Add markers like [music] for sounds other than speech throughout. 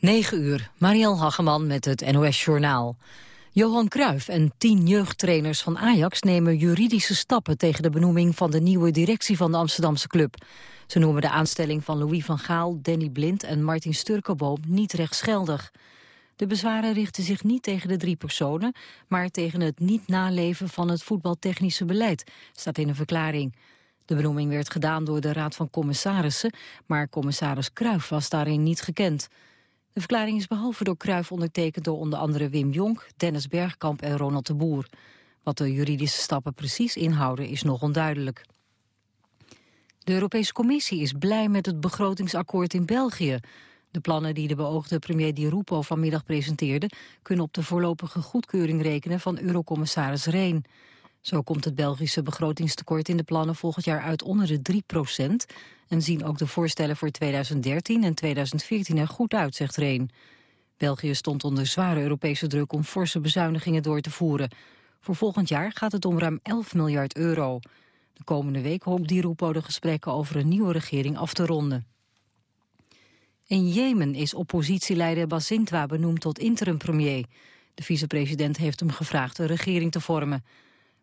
9 uur, Marielle Hageman met het NOS Journaal. Johan Cruijff en tien jeugdtrainers van Ajax nemen juridische stappen tegen de benoeming van de nieuwe directie van de Amsterdamse club. Ze noemen de aanstelling van Louis van Gaal, Danny Blind en Martin Sturkenboom niet rechtsgeldig. De bezwaren richten zich niet tegen de drie personen, maar tegen het niet naleven van het voetbaltechnische beleid, staat in een verklaring. De benoeming werd gedaan door de Raad van Commissarissen, maar commissaris Cruijff was daarin niet gekend. De verklaring is behalve door Cruijff ondertekend door onder andere Wim Jonk, Dennis Bergkamp en Ronald de Boer. Wat de juridische stappen precies inhouden is nog onduidelijk. De Europese Commissie is blij met het begrotingsakkoord in België. De plannen die de beoogde premier Di Rupo vanmiddag presenteerde... kunnen op de voorlopige goedkeuring rekenen van eurocommissaris Reen. Zo komt het Belgische begrotingstekort in de plannen volgend jaar uit onder de 3 procent... en zien ook de voorstellen voor 2013 en 2014 er goed uit, zegt Reen. België stond onder zware Europese druk om forse bezuinigingen door te voeren. Voor volgend jaar gaat het om ruim 11 miljard euro. De komende week hoopt Di Rupo de gesprekken over een nieuwe regering af te ronden. In Jemen is oppositieleider Basintwa benoemd tot interim-premier. De vicepresident heeft hem gevraagd een regering te vormen.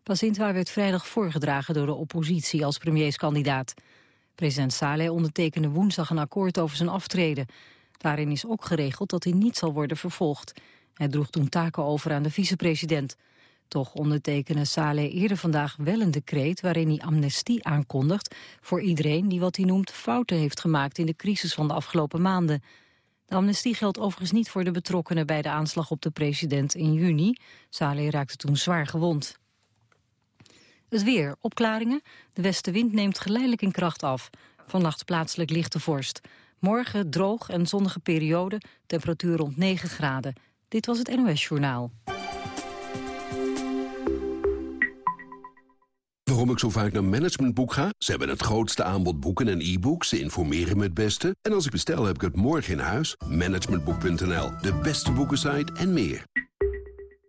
Basintwa werd vrijdag voorgedragen door de oppositie als premierskandidaat. President Saleh ondertekende woensdag een akkoord over zijn aftreden. Daarin is ook geregeld dat hij niet zal worden vervolgd. Hij droeg toen taken over aan de vicepresident. Toch ondertekende Saleh eerder vandaag wel een decreet waarin hij amnestie aankondigt voor iedereen die wat hij noemt fouten heeft gemaakt in de crisis van de afgelopen maanden. De amnestie geldt overigens niet voor de betrokkenen bij de aanslag op de president in juni. Saleh raakte toen zwaar gewond. Het weer, opklaringen. De westenwind neemt geleidelijk in kracht af. Vannacht plaatselijk lichte vorst. Morgen droog en zonnige periode, temperatuur rond 9 graden. Dit was het NOS Journaal. Waarom ik zo vaak naar Managementboek ga? Ze hebben het grootste aanbod boeken en e-books. Ze informeren me het beste. En als ik bestel, heb ik het morgen in huis. Managementboek.nl, de beste boekensite en meer.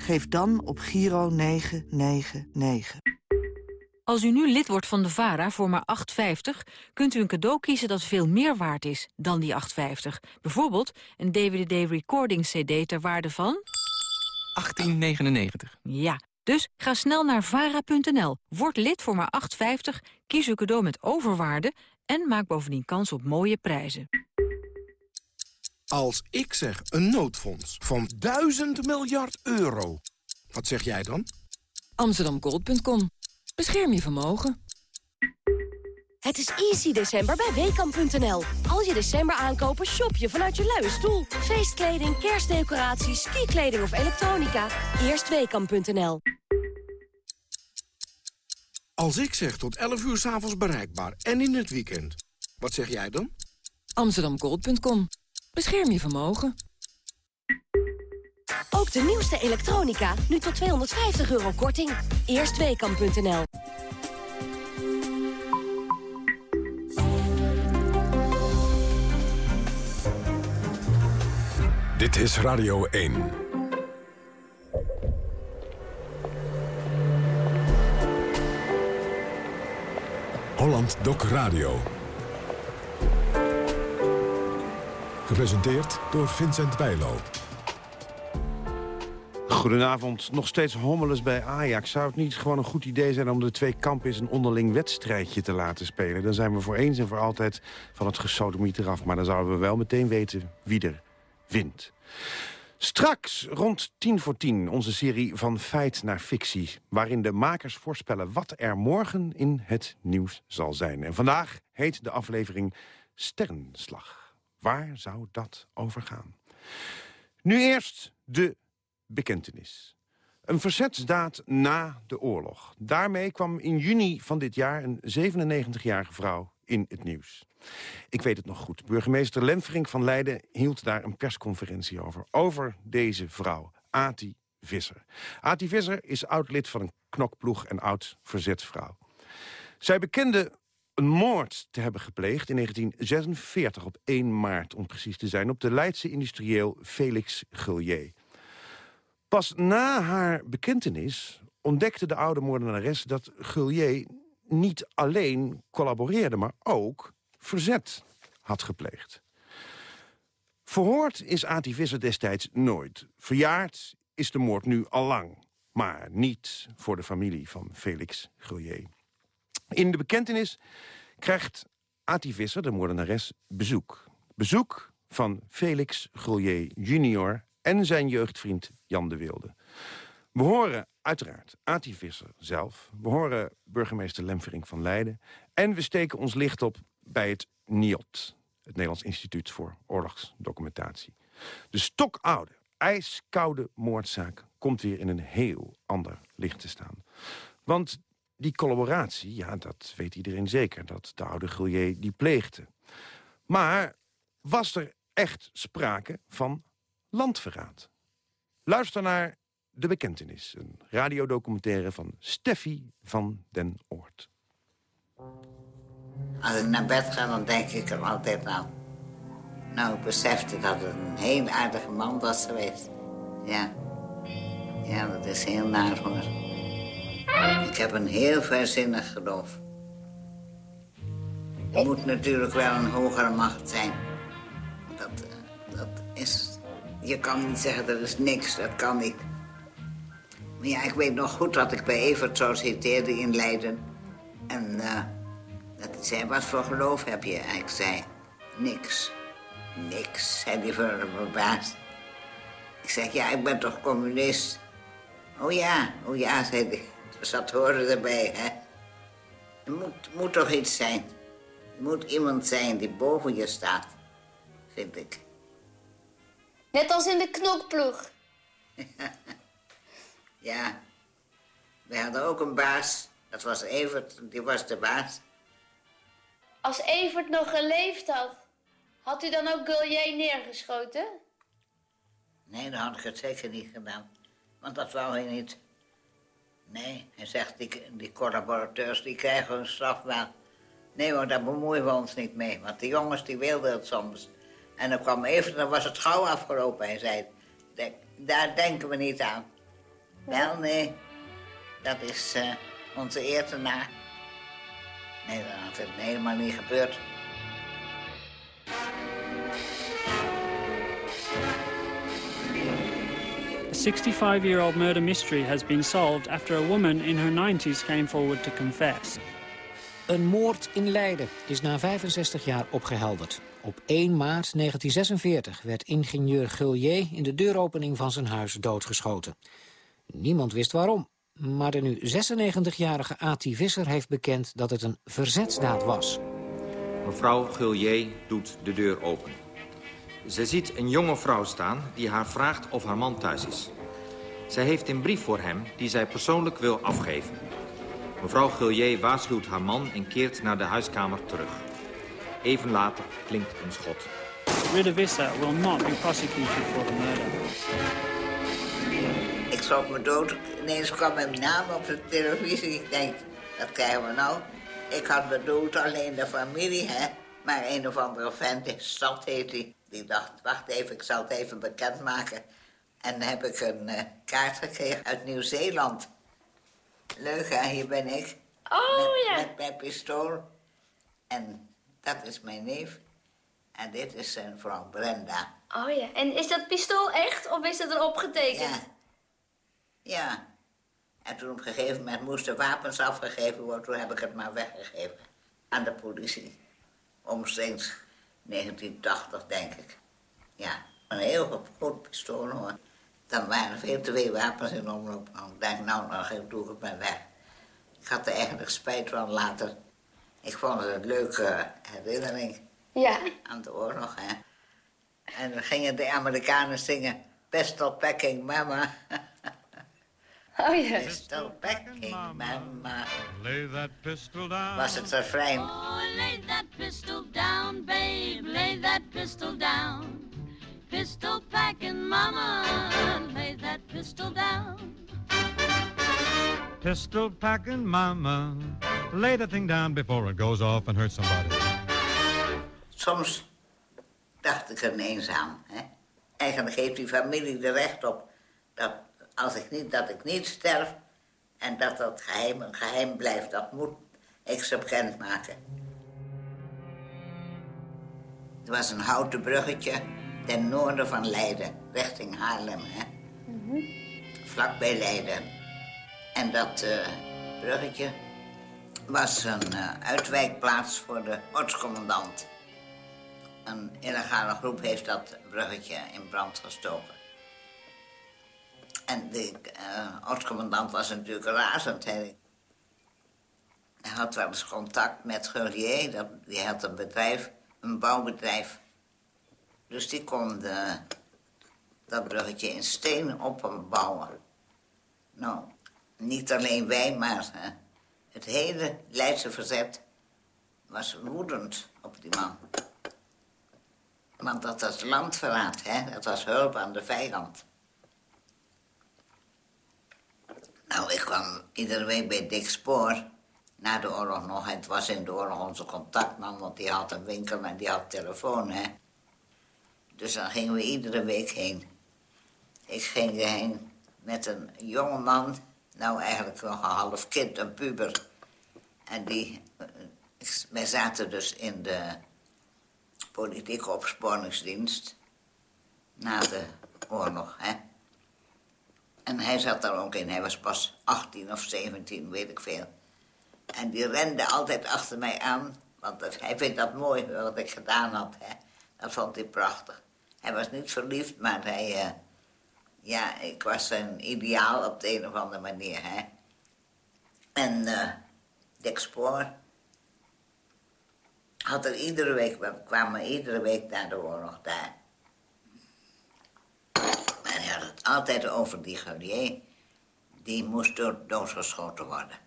Geef dan op Giro 999. Als u nu lid wordt van de VARA voor maar 8,50... kunt u een cadeau kiezen dat veel meer waard is dan die 8,50. Bijvoorbeeld een DVD-recording-cd ter waarde van... 1899. Ja, dus ga snel naar vara.nl, word lid voor maar 8,50, kies uw cadeau met overwaarde... en maak bovendien kans op mooie prijzen. Als ik zeg een noodfonds van 1000 miljard euro, wat zeg jij dan? Amsterdamgold.com. Bescherm je vermogen. Het is easy december bij Weekamp.nl. Als je december aankopen, shop je vanuit je luie stoel. Feestkleding, kerstdecoraties, skikleding of elektronica. Eerst Weekamp.nl. Als ik zeg tot 11 uur s'avonds bereikbaar en in het weekend, wat zeg jij dan? Amsterdamgold.com. Bescherm je vermogen. Ook de nieuwste elektronica, nu tot 250 euro korting. Eerst Weekamp.nl. Dit is Radio 1. Holland Doc Radio. Gepresenteerd door Vincent Bijlo. Goedenavond. Nog steeds hommeles bij Ajax. Zou het niet gewoon een goed idee zijn om de twee kampen een onderling wedstrijdje te laten spelen? Dan zijn we voor eens en voor altijd van het gesodemiet eraf. Maar dan zouden we wel meteen weten wie er wint. Straks rond 10 voor 10 onze serie van feit naar fictie... waarin de makers voorspellen wat er morgen in het nieuws zal zijn. En vandaag heet de aflevering Sterrenslag. Waar zou dat over gaan? Nu eerst de bekentenis. Een verzetsdaad na de oorlog. Daarmee kwam in juni van dit jaar een 97-jarige vrouw in het nieuws. Ik weet het nog goed. Burgemeester Lemfrink van Leiden hield daar een persconferentie over. Over deze vrouw, Ati Visser. Ati Visser is oud-lid van een knokploeg en oud-verzetsvrouw. Zij bekende een moord te hebben gepleegd in 1946 op 1 maart, om precies te zijn... op de Leidse industrieel Felix Gullier. Pas na haar bekentenis ontdekte de oude moordenares dat Gullier niet alleen collaboreerde, maar ook verzet had gepleegd. Verhoord is Ati Visser destijds nooit. Verjaard is de moord nu al lang. Maar niet voor de familie van Felix Gullier. In de bekentenis krijgt Ati Visser, de moordenares, bezoek. Bezoek van Felix Gullier junior en zijn jeugdvriend Jan de Wilde. We horen uiteraard Ati Visser zelf. We horen burgemeester Lemvering van Leiden. En we steken ons licht op bij het NIOT, het Nederlands Instituut voor Oorlogsdocumentatie. De stokoude, ijskoude moordzaak komt weer in een heel ander licht te staan. Want die collaboratie, ja, dat weet iedereen zeker... dat de oude Gullier die pleegde. Maar was er echt sprake van landverraad? Luister naar De Bekentenis, een radiodocumentaire van Steffi van den Oort. Als ik naar bed ga, dan denk ik er altijd aan. Nou, ik besefte dat het een heel aardige man was geweest. Ja. Ja, dat is heel naar hoor. Ik heb een heel verzinnig geloof. Er moet natuurlijk wel een hogere macht zijn. Dat, eh, dat is... Je kan niet zeggen, dat is niks, dat kan niet. Maar ja, ik weet nog goed dat ik bij Evert solliciteerde in Leiden. En uh, dat hij zei, wat voor geloof heb je? En ik zei, niks. Niks, zei hij verbaasd. Ik zeg, ja, ik ben toch communist? Oh ja, oh ja, zei hij. Dat hoorde erbij, hè. Er moet, moet toch iets zijn. Er moet iemand zijn die boven je staat, vind ik. Net als in de knokploeg. [laughs] ja. We hadden ook een baas. Dat was Evert, die was de baas. Als Evert nog geleefd had, had u dan ook Gullier neergeschoten? Nee, dan had ik het zeker niet gedaan. Want dat wou hij niet. Nee, hij zegt, die, die collaborateurs die krijgen hun straf wel. Nee hoor, daar bemoeien we ons niet mee. Want de jongens die wilden het soms. En dan kwam even, dan was het gauw afgelopen. Hij zei, daar denken we niet aan. Wel, nee, dat is uh, onze eer te na. Nee, dan had het helemaal niet gebeurd. A 65 year old murder mystery has been solved after a woman in her 90s came forward to confess. Een moord in Leiden is na 65 jaar opgehelderd. Op 1 maart 1946 werd ingenieur Gullier in de deuropening van zijn huis doodgeschoten. Niemand wist waarom, maar de nu 96-jarige A.T. Visser heeft bekend dat het een verzetsdaad was. Mevrouw Gullier doet de deur open. Ze ziet een jonge vrouw staan die haar vraagt of haar man thuis is. Zij heeft een brief voor hem die zij persoonlijk wil afgeven. Mevrouw Gullier waarschuwt haar man en keert naar de huiskamer terug. Even later klinkt een schot. Rita Visser will not be prosecuted for the murder. Ik schrok me dood. Ineens kwam mijn naam op de televisie. Ik denk, dat krijgen we nou. Ik had bedoeld alleen de familie, hè. Maar een of andere vent, Stad heet hij. Die dacht, wacht even, ik zal het even bekendmaken. En dan heb ik een uh, kaart gekregen uit Nieuw-Zeeland. Leuk, hè? Hier ben ik. Oh, met, ja. Met mijn pistool. En dat is mijn neef. En dit is zijn vrouw Brenda. Oh ja, en is dat pistool echt of is dat er opgetekend? Ja. Ja. En toen op een gegeven moment moesten wapens afgegeven worden. Toen heb ik het maar weggegeven aan de politie. Omstreeks 1980, denk ik. Ja, een heel goed pistool hoor. Dan waren er veel te veel wapens in omloop. Ik denk, nou, nou doe ik het maar weg. Ik had er eigenlijk spijt van later. Ik vond het een leuke herinnering Ja. aan de oorlog, hè. En dan gingen de Amerikanen zingen... Pistol packing mama. [laughs] Oh ja. Pistol packing mama. Lay that pistol down. Was het refrein. Oh, lay that pistol down, babe, lay that pistol down. Pistol packing mama, lay that pistol down. pistol packing mama. Lay the thing down before it goes off and hurts somebody. Soms dacht ik er ineens aan. Hè? Eigenlijk heeft die familie er recht op dat als ik niet, dat ik niet sterf en dat dat geheim een geheim blijft. Dat moet ik ze bekendmaken. Er was een houten bruggetje ten noorden van Leiden, richting Haarlem. Hè? Vlakbij Leiden. En dat eh, bruggetje was een eh, uitwijkplaats voor de ortscommandant. Een illegale groep heeft dat bruggetje in brand gestoken. En de uh, was natuurlijk razend. Hij, hij had wel eens contact met Gullier. Dat, die had een bedrijf, een bouwbedrijf. Dus die kon de, dat bruggetje in steen opbouwen. Nou, niet alleen wij, maar het hele Leidse verzet was woedend op die man. Want dat was landverraad, hè? dat was hulp aan de vijand. Nou, ik kwam iedere week bij Dick Spoor. Na de oorlog nog. Het was in de oorlog onze contactman, want die had een winkel en die had telefoon, hè. Dus dan gingen we iedere week heen. Ik ging erheen met een jonge man, nou eigenlijk nog een half kind, een puber. En die, wij zaten dus in de politieke opsporingsdienst na de oorlog, hè. En hij zat daar ook in. Hij was pas 18 of 17, weet ik veel. En die rende altijd achter mij aan. Want dat, hij vindt dat mooi wat ik gedaan had. Hè. Dat vond hij prachtig. Hij was niet verliefd, maar hij... Uh, ja, ik was zijn ideaal op de een of andere manier. Hè. En uh, Dick Spoor had er iedere week... We kwamen iedere week naar de oorlog daar. En hij had het altijd over die Gaudier. Die moest door, doodgeschoten worden.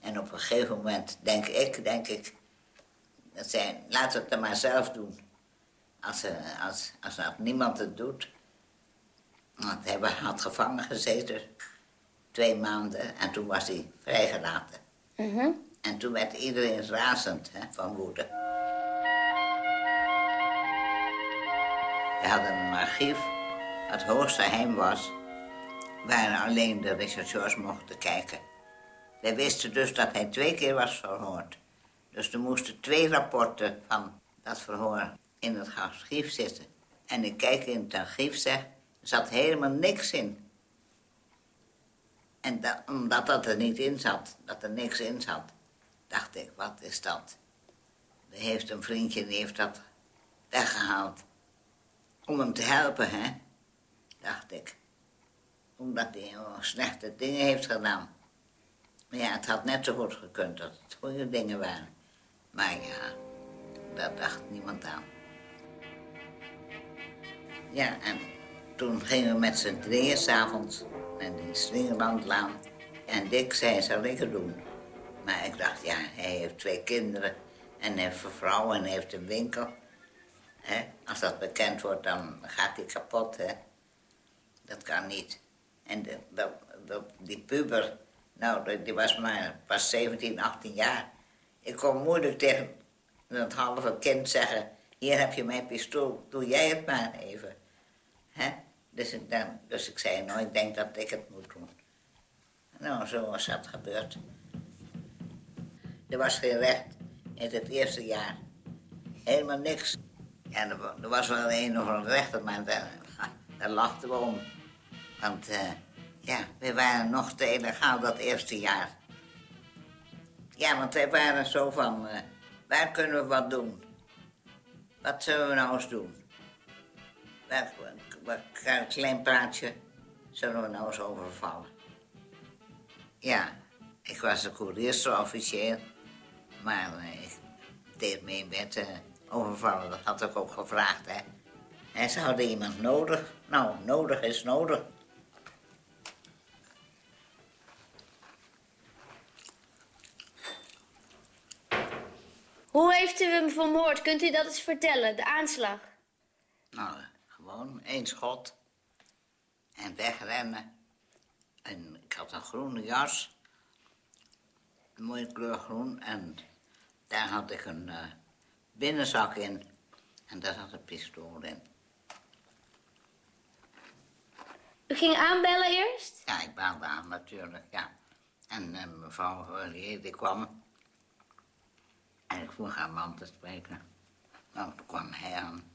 En op een gegeven moment denk ik, denk ik... Dat zij, we het dan maar zelf doen. Als, uh, als, als, als niemand het doet. Want hij had gevangen gezeten. Twee maanden. En toen was hij vrijgelaten. Mm -hmm. En toen werd iedereen razend hè, van woede. We hadden een archief het hoogste geheim was, waar alleen de rechercheurs mochten kijken. Wij wisten dus dat hij twee keer was verhoord. Dus er moesten twee rapporten van dat verhoor in het archief zitten. En ik kijk in het archief, zeg, er zat helemaal niks in. En dat, omdat dat er niet in zat, dat er niks in zat, dacht ik, wat is dat? Er heeft een vriendje, die heeft dat weggehaald. Om hem te helpen, hè? Dacht ik. Omdat hij slechte dingen heeft gedaan. Maar ja, het had net zo goed gekund dat het goede dingen waren. Maar ja, daar dacht niemand aan. Ja, en toen gingen we met z'n drieën s'avonds naar die Slingerlandlaan. En Dick zei, zal ik het doen? Maar ik dacht, ja, hij heeft twee kinderen en heeft een vrouw en heeft een winkel. Als dat bekend wordt, dan gaat hij kapot, hè. Dat kan niet. En de, die puber, nou, die was maar pas 17, 18 jaar. Ik kon moeilijk tegen dat halve kind zeggen... hier heb je mijn pistool, doe jij het maar even. Hè? Dus, ik dan, dus ik zei, nou, ik denk dat ik het moet doen. Nou, zo was dat gebeurd. Er was geen recht in het eerste jaar. Helemaal niks. Ja, er was wel een of andere rechter, maar daar, daar lachten we om. Want uh, ja, we waren nog te illegaal dat eerste jaar. Ja, want wij waren zo van, uh, waar kunnen we wat doen? Wat zullen we nou eens doen? Waar, een klein praatje zullen we nou eens overvallen? Ja, ik was een koeriersofficier, maar uh, ik deed mee met overvallen. Dat had ik ook gevraagd, hè. En ze hadden iemand nodig. Nou, nodig is nodig. Hoe heeft u hem vermoord? Kunt u dat eens vertellen, de aanslag? Nou, gewoon één schot. En wegrennen. En ik had een groene jas. Een mooie kleur groen. En daar had ik een eh, binnenzak in. En daar zat een pistool in. U ging aanbellen eerst? Ja, ik belde aan natuurlijk, ja. En eh, mevrouw Verlier, die kwam. En ik vroeg haar man te spreken. Nou, toen kwam hij aan.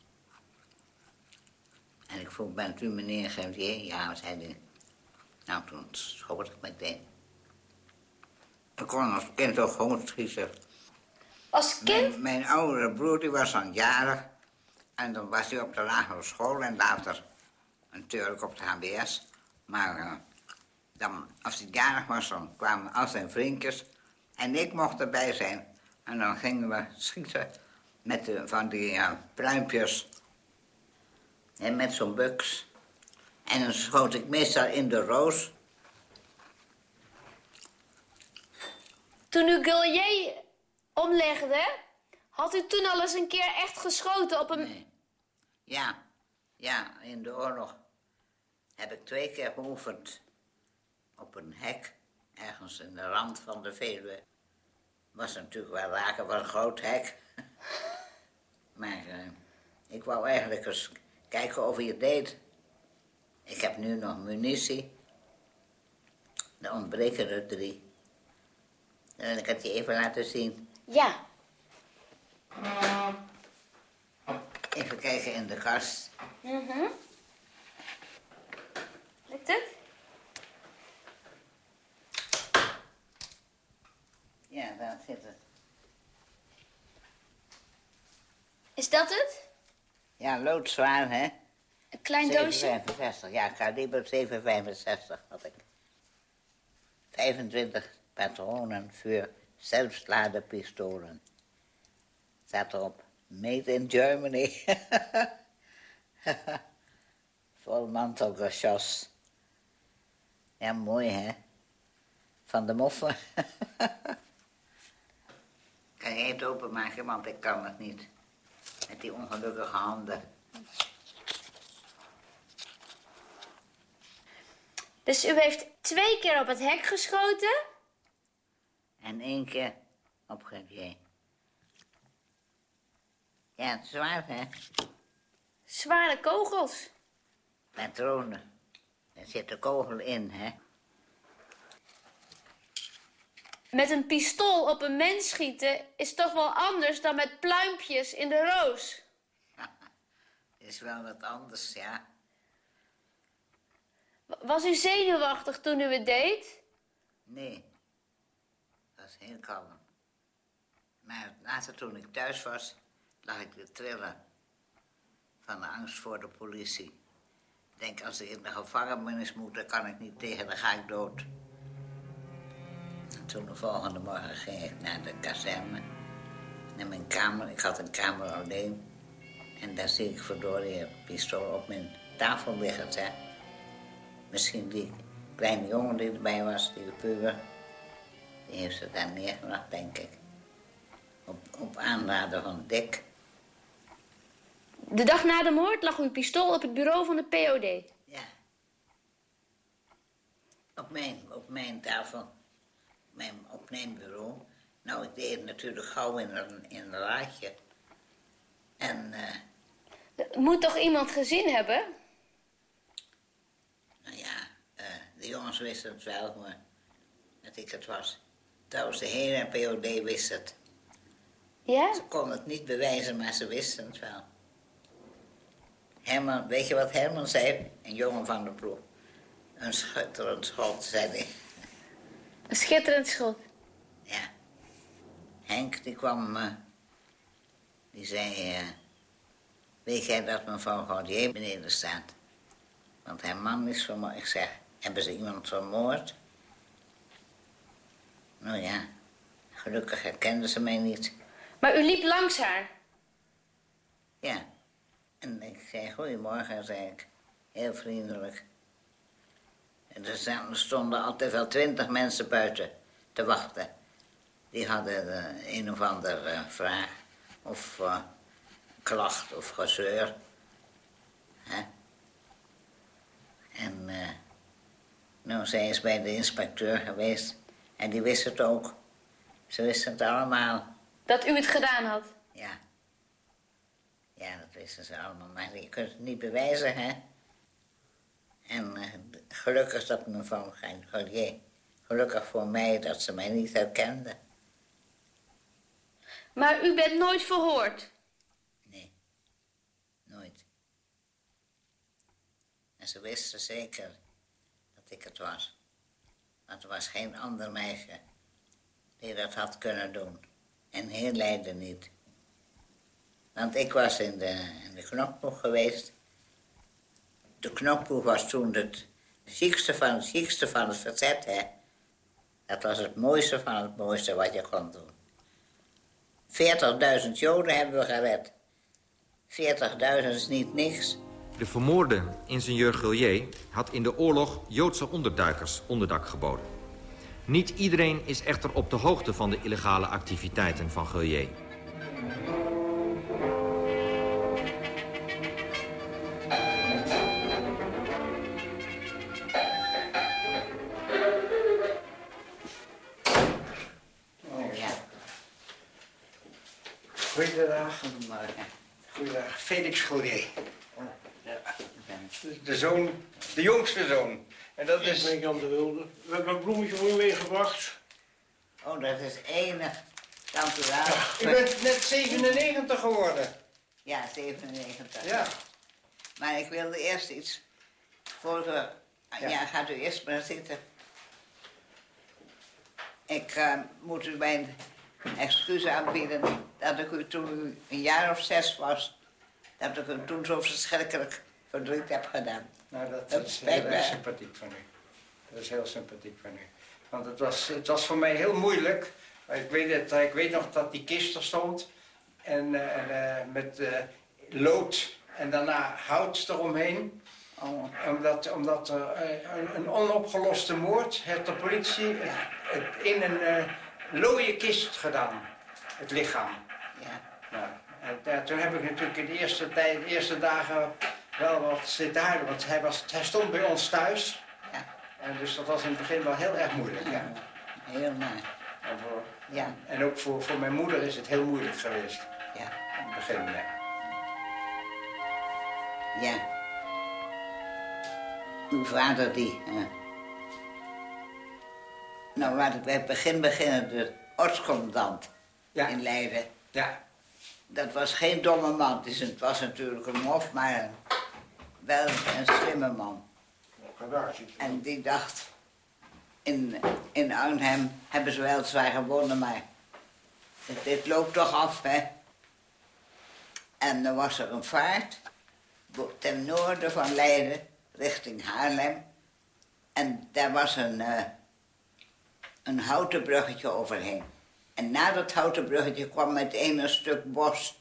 En ik vroeg, bent u meneer Gervier? Ja, zei hij. Nou, toen schoot ik meteen. Ik kon als kind ook gewoon schieten. Als kind? Mijn, mijn oudere broer, die was dan jarig. En dan was hij op de lagere school en later natuurlijk op de HBS. Maar eh, dan, als hij jarig was, dan kwamen al zijn vriendjes. En ik mocht erbij zijn. En dan gingen we schieten met de, van die uh, pluimpjes. En met zo'n buks. En dan schoot ik meestal in de roos. Toen u Gullier omlegde, had u toen al eens een keer echt geschoten op een... Ja, ja, in de oorlog heb ik twee keer geoefend op een hek, ergens in de rand van de Veluwe. Was natuurlijk wel raken van een groot hek. [laughs] maar eh, ik wou eigenlijk eens kijken of hij het deed. Ik heb nu nog munitie. Er ontbreken er drie. Dan wil ik het je even laten zien. Ja. Even kijken in de kast. Mhm. Lukt het? Ja, daar zit het. Is dat het? Ja, loodzwaar, hè? Een klein doosje? 765, ja, kaliber 765 had ik. 25 patronen voor zelfsladerpistolen. Staat erop, made in Germany. [laughs] Vol mantelgeschoss. Ja, mooi, hè? Van de moffen. [laughs] kan jij het openmaken, want ik kan het niet. Met die ongelukkige handen. Dus u heeft twee keer op het hek geschoten? En één keer op Gavier. Ja, het is zwaar, hè? Zware kogels. Patronen. Er zit een kogel in, hè? Met een pistool op een mens schieten is toch wel anders dan met pluimpjes in de roos. [laughs] Is wel wat anders, ja. Was u zenuwachtig toen u het deed? Nee. Dat was heel kalm. Maar later toen ik thuis was, lag ik te trillen. Van de angst voor de politie. Ik denk, als ik in de gevangenis moet, dan kan ik niet tegen, dan ga ik dood. En toen de volgende morgen ging ik naar de kazerne. Naar mijn kamer. Ik had een kamer alleen. En daar zie ik verdorie een pistool op mijn tafel liggen. Hè. Misschien die kleine jongen die erbij was, die puber. Die heeft ze daar neergebracht, denk ik. Op, op aanraden van Dick. De dag na de moord lag uw pistool op het bureau van de POD. Ja. Op mijn, op mijn tafel. Mijn opneembureau. Nou, ik deed het natuurlijk gauw in een, in een laadje. En, eh, moet toch iemand gezien hebben? nou ja, eh, de jongens wisten het wel, maar dat ik het was. Trouwens, de hele POD wist het. Ja? Ze konden het niet bewijzen, maar ze wisten het wel. Herman, weet je wat Herman zei? Een jongen van de ploeg. Een schutterend schot, zei hij. Een schitterend schot. Ja. Henk, die kwam... eh, die zei... eh, weet jij dat mevrouw Gaudier beneden staat? Want haar man is vermoord. Ik zeg, hebben ze iemand vermoord? Nou ja, gelukkig herkende ze mij niet. Maar u liep langs haar. Ja. En ik zei, goedemorgen, zei ik. Heel vriendelijk. En er stonden altijd wel twintig mensen buiten te wachten. Die hadden eh, een of andere eh, vraag. Of eh, klacht of gezeur. Hè? En, eh, Nou, zij is bij de inspecteur geweest. En die wist het ook. Ze wist het allemaal. Dat u het gedaan had? Ja. Ja, dat wisten ze allemaal. Maar je kunt het niet bewijzen, hè. En eh, gelukkig dat mevrouw Gagnier... Gelukkig voor mij dat ze mij niet herkende. Maar u bent nooit verhoord? Nooit. En ze wisten zeker dat ik het was. Want er was geen ander meisje die dat had kunnen doen. En heel Leiden niet. Want ik was in de, in de knokploeg geweest. De knokploeg was toen het ziekste van het ziekste van het verzet, hè. Dat was het mooiste van het mooiste wat je kon doen. 40.000 Joden hebben we gered. 40.000 is niet niks. De vermoorde ingenieur Gullier had in de oorlog Joodse onderduikers onderdak geboden. Niet iedereen is echter op de hoogte van de illegale activiteiten van Gullier. Felix Goudier. De zoon, de jongste zoon. En dat is... Ik ben Jan de Wilde. We hebben een bloemetje voor u meegebracht. Oh, dat is enig. Dank u wel. U bent net 97 geworden. Ja, 97. Ja. Maar ik wilde eerst iets. Voor we... Ja, gaat u eerst maar zitten. Ik eh, moet u mijn excuus aanbieden dat ik u toen u een jaar of zes was, dat ik u toen zo verschrikkelijk verdriet heb gedaan. Nou, dat, Dat is heel me. sympathiek van u. Dat is heel sympathiek van u. Want het was, het was voor mij heel moeilijk. Ik weet, het, ik weet nog dat die kist er stond. En, eh, en, eh, met eh, lood en daarna hout eromheen. Omdat, omdat er een, een onopgeloste moord heeft de politie het in een looie kist gedaan. Het lichaam. Ja. En toen heb ik natuurlijk in de eerste, tijd, de eerste dagen wel wat zitten huilen. Want hij, was, hij stond bij ons thuis. Ja. En dus dat was in het begin wel heel erg moeilijk. Ja. Heel naar. En, voor, Ja. en ook voor, voor mijn moeder is het heel moeilijk geweest. Ja. In het begin, ja. Ja. Uw vader die... eh, nou, laat ik bij het begin beginnen. De ortscommandant in Leiden. Ja. Dat was geen domme man. Dus het was natuurlijk een mof, maar wel een slimme man. En die dacht... In, in Arnhem hebben ze wel zwaar gewonnen, maar... Dit, dit loopt toch af, hè? En dan was er een vaart ten noorden van Leiden, richting Haarlem. En daar was een, eh, een houten bruggetje overheen. En na dat houten bruggetje kwam meteen een stuk bos.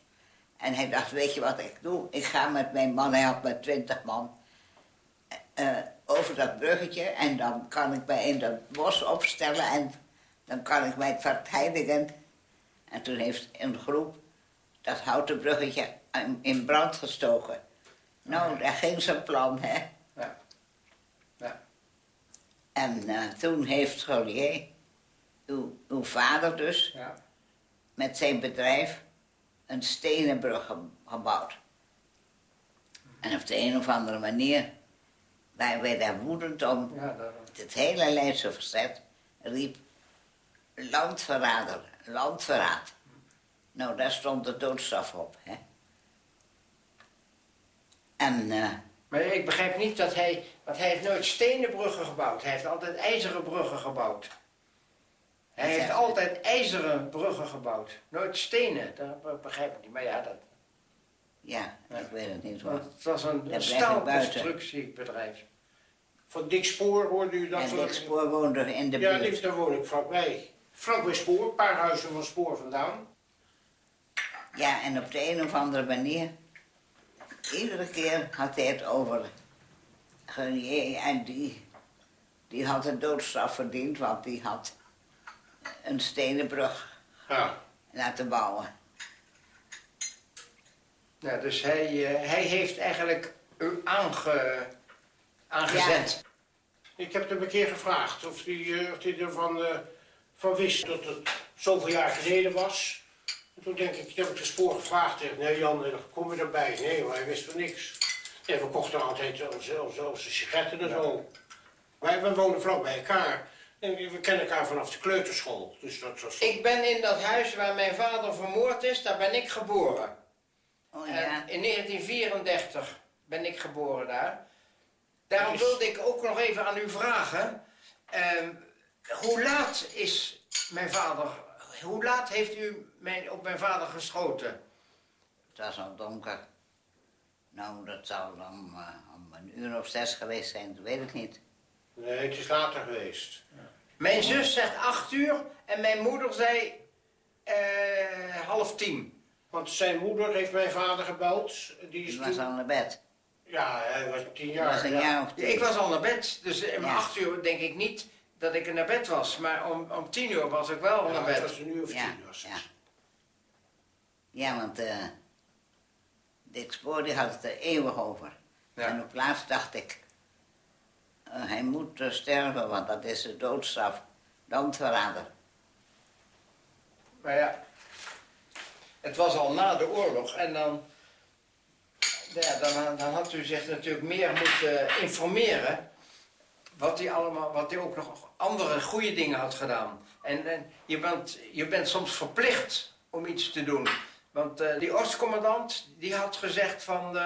En hij dacht, weet je wat ik doe? Ik ga met mijn man, hij had met twintig man, eh, over dat bruggetje. En dan kan ik mij in dat bos opstellen en dan kan ik mij verteidigen. En toen heeft een groep dat houten bruggetje in- brand gestoken. Nou, daar ging zijn plan, hè. Ja. Ja. En eh, toen heeft Golier, uw, uw vader dus, Ja. met zijn bedrijf een stenen brug ge- gebouwd. En op de een of andere manier waren wij daar woedend om. Ja, dat, Het hele Leidse verzet riep landverrader, landverraad. Nou, daar stond de doodstraf op, hè. En eh, Maar ik begrijp niet dat hij... Want hij heeft nooit stenen bruggen gebouwd. Hij heeft altijd ijzeren bruggen gebouwd. Hij heeft altijd ijzeren bruggen gebouwd. Nooit stenen. Dat be- begrijp ik niet. Maar ja, dat... ja, ik weet het niet. Want het was een, staalconstructiebedrijf. Van Dick Spoor hoorde u dat? En van- Dick Spoor woonde in de Ja, buurt. Dick, daar woon ik vlakbij. Vlak bij Spoor, een paar huizen van Spoor vandaan. Ja, en op de een of andere manier, iedere keer had hij het over Genier en die, die had een doodstraf verdiend, want die had een stenen brug Ja. laten bouwen. Ja, dus hij, eh, hij heeft eigenlijk u aange, aangezet. Ik heb hem een keer gevraagd of hij, eh, of hij ervan eh, van wist dat het zoveel jaar geleden was. En toen denk ik, heb ik de spoor gevraagd. Nee Jan, eh, kom je erbij? Nee, maar hij wist van niks. Nee, we kochten altijd onze, onze, onze sigaretten en zo. Wij, we wonen vlak bij elkaar. En we kennen elkaar vanaf de kleuterschool. Dus dat was... Ik ben in dat huis waar mijn vader vermoord is, daar ben ik geboren. Oh, En ja. in 1934 ben ik geboren daar. Daarom wilde ik ook nog even aan u vragen. ehm, hoe laat is mijn vader... Hoe laat heeft u mijn, op mijn vader geschoten? Het was al donker. Nou, dat zou dan eh, om een uur of zes geweest zijn, dat weet ik niet. Nee, het is later geweest. Mijn zus zegt acht uur en mijn moeder zei eh, half tien. Want zijn moeder heeft mijn vader gebeld. Die is Die was toen- al naar bed. Ja, hij was tien jaar. was een ja. jaar of tien. Ik was al naar bed, dus om Ja. acht uur denk ik niet dat ik naar bed was. Maar om, om tien uur was ik wel Ja, naar het bed. was een uur of Ja, tien. Was het. ja. Ja, want eh Dick Spoor die had het er eeuwig over. Ja. En op laatst dacht ik, hij moet eh, sterven, want dat is de doodstraf. Landverrader. Maar ja, het was al na de oorlog en dan, ja, dan, dan had u zich natuurlijk meer moeten informeren wat hij allemaal, wat hij ook nog andere goede dingen had gedaan. En, je, bent, je bent soms verplicht om iets te doen. Want eh, die Oostcommandant die had gezegd van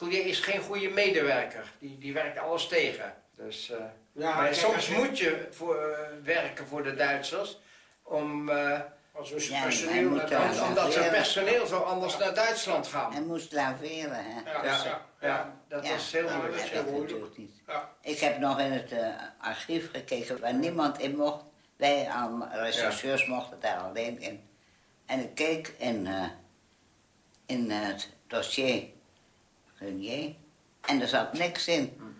uh, is geen goede medewerker. Die, die werkt alles tegen. Dus, eh, Ja, maar kijk, soms je- moet je voor, eh, werken voor de Duitsers om... eh, Als we Ja, hij personeel naar Duitsland- omdat zijn laveren. personeel zo anders naar Duitsland gaan. Hij moest laveren, hè. Ja, Ja, ja. ja, dat Ja, was heel nou, moeilijk. dat heel weet moeilijk. natuurlijk niet. Ja. Ik heb nog in het eh, archief gekeken waar niemand in mocht. Wij aan rechercheurs mochten daar alleen in. En ik keek in, eh, in het dossier Grenier en er zat niks in.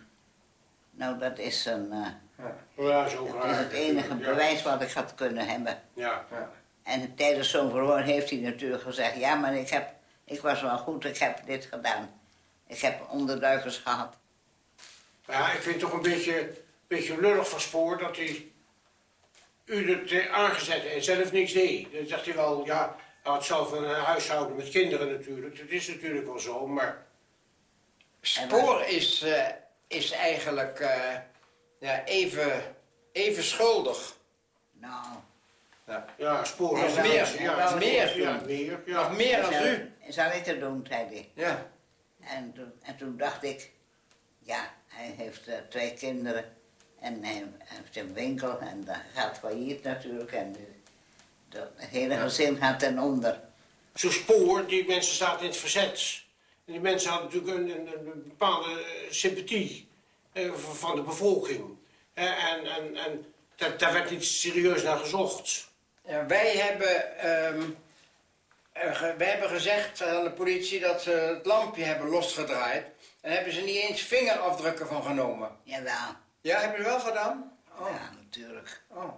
Nou, dat is, een, eh, Ja, zo dat is het enige Ja. bewijs wat ik had kunnen hebben. Ja. En tijdens zo'n verhoor heeft hij natuurlijk gezegd... ja, maar ik, heb, ik was wel goed, ik heb dit gedaan. Ik heb onderduikers gehad. Ja, ik vind het toch een beetje, beetje lullig van spoor dat hij u het eh, aangezet en zelf niks deed. Dan zegt hij wel, ja, hij had zelf een eh, huishouden met kinderen natuurlijk. Dat is natuurlijk wel zo, maar Spoor is, eh, is eigenlijk eh, ja, even, even schuldig. Nou, ja, spoor Nog is meer, ja, nog ja, meer ja, meer, ja. Nog meer dan u. zal ik het doen, zei hij. Ja. En toen, en toen dacht ik... ja, hij heeft eh, twee kinderen... en hij heeft een winkel en dat gaat failliet natuurlijk... en de- dat hele gezin gaat ten onder. Zo'n spoor, die mensen zaten in het verzet. En die mensen hadden natuurlijk een, een, een bepaalde eh, sympathie eh, van de bevolking. Eh, en en, en daar, daar werd niet serieus naar gezocht. Ja, wij, hebben, ehm, eh, ge- wij hebben gezegd aan de politie dat ze het lampje hebben losgedraaid. En hebben ze niet eens vingerafdrukken van genomen. Jawel, Ja, hebben ze wel gedaan? Oh. ja, natuurlijk. oh.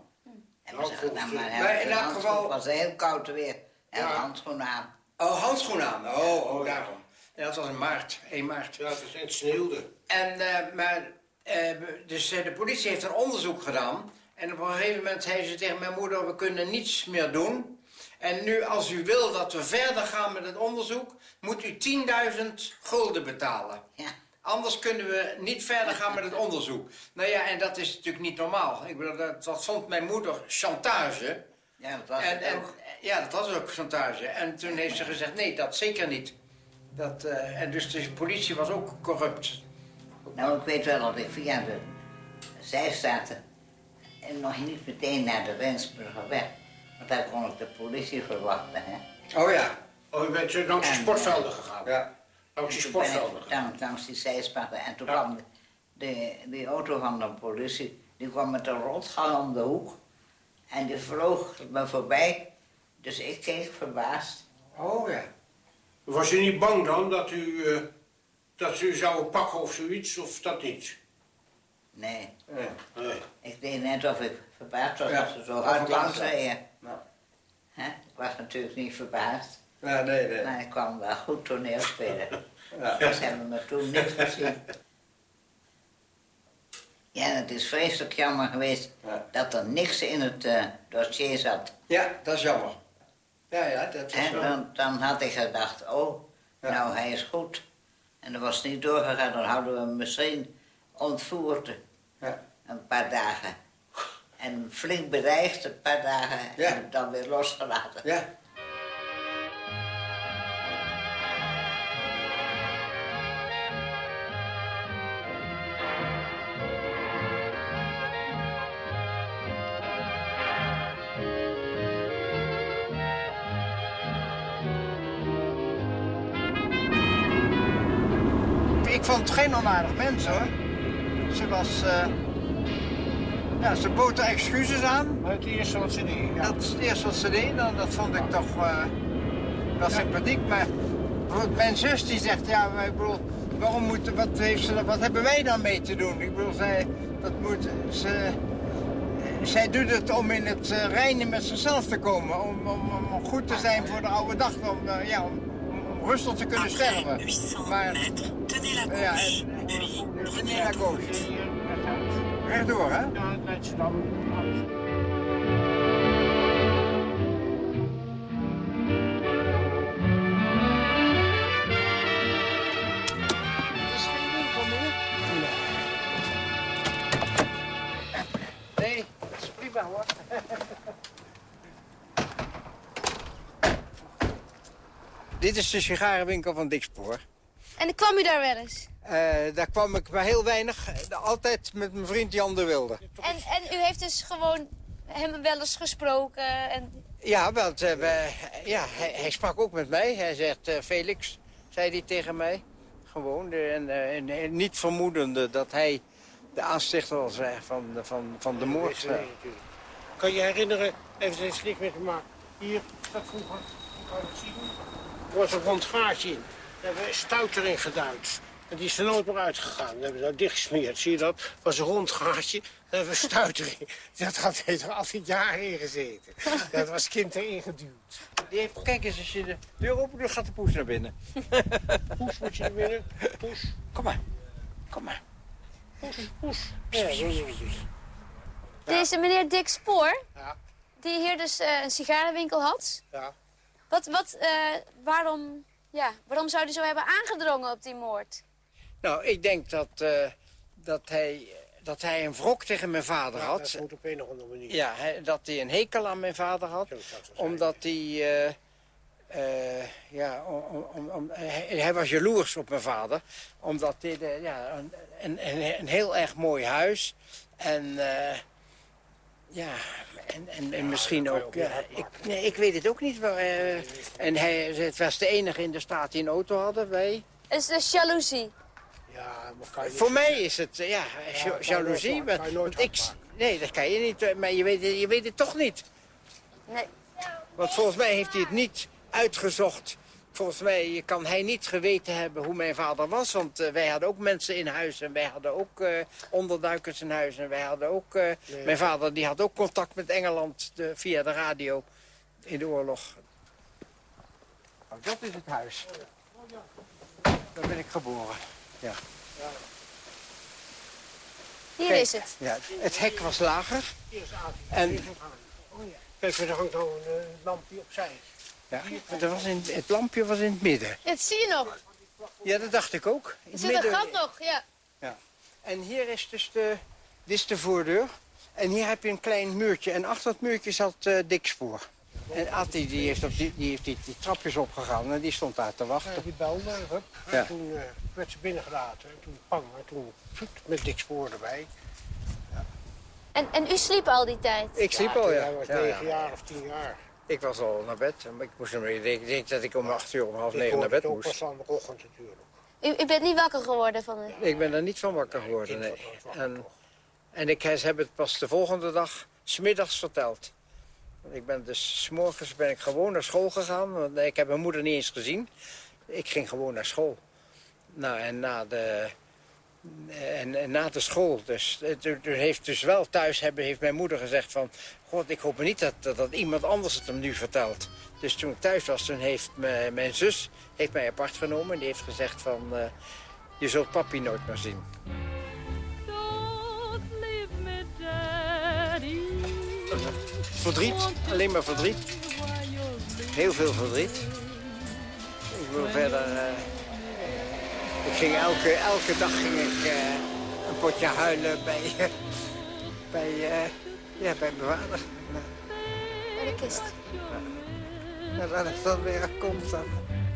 Hebben ze gedaan, maar maar in elk een geval- Het was heel koud weer. En Ja. handschoenen aan. Oh, handschoenen aan. Oh, oh daarom. Ja, dat was in maart, 1 maart. Ja, het, sneeuwde. En, eh, maar, eh, dus eh, de politie heeft een onderzoek gedaan. En op een gegeven moment zei ze tegen mijn moeder, we kunnen niets meer doen. En nu, als u wil dat we verder gaan met het onderzoek, moet u 10.000 gulden betalen. Ja. Anders kunnen we niet verder gaan met het onderzoek. Nou ja, en dat is natuurlijk niet normaal. Ik bedoel, dat, dat vond mijn moeder chantage. Ja, dat was En, het en, ook. ja, dat was ook chantage. En toen heeft ze gezegd, nee, dat zeker niet. Dat, eh, en dus de politie was ook corrupt. Nou, ik weet wel dat ik via de zijstraten en nog niet meteen naar de Rensburgerweg. Want daar kon ik de politie verwachten, hè. Oh ja. Oh, je bent eh, langs de En, sportvelden gegaan. Ja. Langs ik sportvelden gegaan. langs, die zijspachten en toen kwam de, de, die auto van de politie, die kwam met een rotgang om de hoek. En die vloog me voorbij. Dus ik keek verbaasd. Oh ja. Was u niet bang dan dat u, eh, dat ze u zouden pakken of zoiets, of dat niet? Nee, Ja. Nee. ik deed net of ik verbaasd was Ja, dat ze zo hard langs reden. Nou. Hè? Ik was natuurlijk niet verbaasd, Ja, nee, nee. maar ik kwam wel goed toneel spelen. [laughs] Ja. Ze hebben me toen niet gezien. Ja, het is vreselijk jammer geweest dat er niks in het eh, dossier zat. Ja, dat is jammer. Ja, ja, dat is En dan, dan had ik gedacht, oh, nou hij is goed. En dat was niet doorgegaan, dan hadden we hem misschien ontvoerd. Een paar dagen. En flink bedreigd, een paar dagen. En dan weer losgelaten. Ja. Mens hoor. Ze was. eh, ja, ze bood er excuses aan. Het eerste wat ze deed. Dat is het eerste wat ze deed. Dan, dat vond ik toch eh, wel sympathiek. Maar bijvoorbeeld mijn zus die zegt: Ja, maar ik bedoel, waarom moet, wat, heeft ze, wat hebben wij dan mee te doen? Ik bedoel, zij, dat moet, ze, zij doet het om in het uh, reinen met zichzelf te komen. Om, om, om goed te zijn voor de oude dag. Om, eh, ja, om rustig te kunnen sterven. Maar, ja, en, tenez la gauche. Rechtdoor, hè? Dit is de sigarenwinkel van Dikspoor. En kwam u daar wel eens? Eh, daar kwam ik maar heel weinig, eh, altijd met mijn vriend Jan de Wilde. En, en u heeft dus gewoon hem wel eens gesproken en... Ja, want eh, we- ja, hij, hij sprak ook met mij. Hij zegt, eh, Felix, zei hij tegen mij. Gewoon, en, eh, en, en niet vermoedende dat hij de aanstichter was van, van, van de moord. Natuurlijk. Kan je herinneren, even een slik maken. Hier, dat vroeger, kan je het zien? Er was een rond gaatje in. Daar hebben we stout erin geduid. En die is er nooit meer uitgegaan. Dat hebben we nou dichtgesmeerd, zie je dat? Het was een rond gaatje, daar hebben we stout erin. Dat had heeft er altijd jaren in gezeten. Dat was kind erin geduwd. Die heeft, kijk eens, als je de deur open doet, gaat de poes naar binnen. [laughs] Poes moet je naar binnen. Poes. Kom maar. Kom maar. Poes, poes. Ja. Deze meneer Dick Spoor, Ja. die hier dus eh, een sigarenwinkel had. Ja. Wat, wat, eh, waarom, ja, waarom zou hij zo hebben aangedrongen op die moord? Nou, ik denk dat, eh, dat, hij, dat hij een wrok tegen mijn vader Ja, had. dat moet op een of andere manier. Ja, hij- dat hij een hekel aan mijn vader had. Omdat hij... eh, eh, ja, om, om, om, hij, hij was jaloers op mijn vader. Omdat hij ja, een, een, een, een heel erg mooi huis. En eh, ja, en, en, en misschien ook... Ja, ik, nee, ik weet het ook niet. wel, eh, en hij het was de enige in de staat die een auto hadden. Wij. Is dus jaloezie. Ja, maar kan je Voor mij is het, eh, ja, ja kan je jaloezie. nooit- maar- kan je nooit want ik, nee, dat kan je niet. eh, Maar je weet, het- je weet het toch niet. Nee. Want volgens mij heeft hij het niet uitgezocht. Volgens mij kan hij niet geweten hebben hoe mijn vader was. Want eh, wij hadden ook mensen in huis en wij hadden ook eh, onderduikers in huis. En wij hadden ook, eh, mijn vader die had ook contact met Engeland de- via de radio in de oorlog. Nou, dat is het huis. Daar ben ik geboren. Ja. Hier Kijk, is het. Ja, het hek was lager. Hier is Aad. En Kijk, er hangt nou een lampje opzij. Ja, er was in, het lampje was in het midden. Dat zie je nog. Ja, dat dacht ik ook. In Er het zit een midden- gat nog, ja. Ja. En hier is dus de, dit is de voordeur. En hier heb je een klein muurtje. En achter het muurtje zat eh Dick Spoor. En Atti die heeft, op die, die, heeft die, die trapjes opgegaan en die stond daar te wachten. Ja, die belde, hup. Ja. En toen eh, werd ze binnengelaten. En toen pang, en toen voet, met dik spoor erbij. En, en u sliep al die tijd? Ik sliep Ja, al, ja. Hij was Ja, negen ja. jaar of tien jaar. Ik was al naar bed. Maar ik moest hem, ik denk, ik dat ik om acht uur, om half Ik negen naar bed moest. pas aan de ochtend natuurlijk. U, u bent niet wakker geworden van het... Ik ben er niet van wakker geworden, nee. En, en ik heb het pas de volgende dag, smiddags verteld. Ik ben dus, s morgens ben ik gewoon naar school gegaan. Want ik heb mijn moeder niet eens gezien. Ik ging gewoon naar school. Nou, en na de, en, na de school. Dus, eh, er heeft dus wel thuis hebben, heeft mijn moeder gezegd van... God, ik hoop niet dat, dat, iemand anders het hem nu vertelt. Dus toen ik thuis was, toen heeft mijn zus heeft mij apart genomen... en die heeft gezegd van, eh, je zult papi nooit meer zien. Verdriet, alleen maar verdriet. Heel veel verdriet. Ik wil verder... Eh, ik ging elke, elke dag ging ik eh, een potje huilen bij, bij, eh, ja, bij mijn vader. Bij de kist. En dat is dan weer komt dan.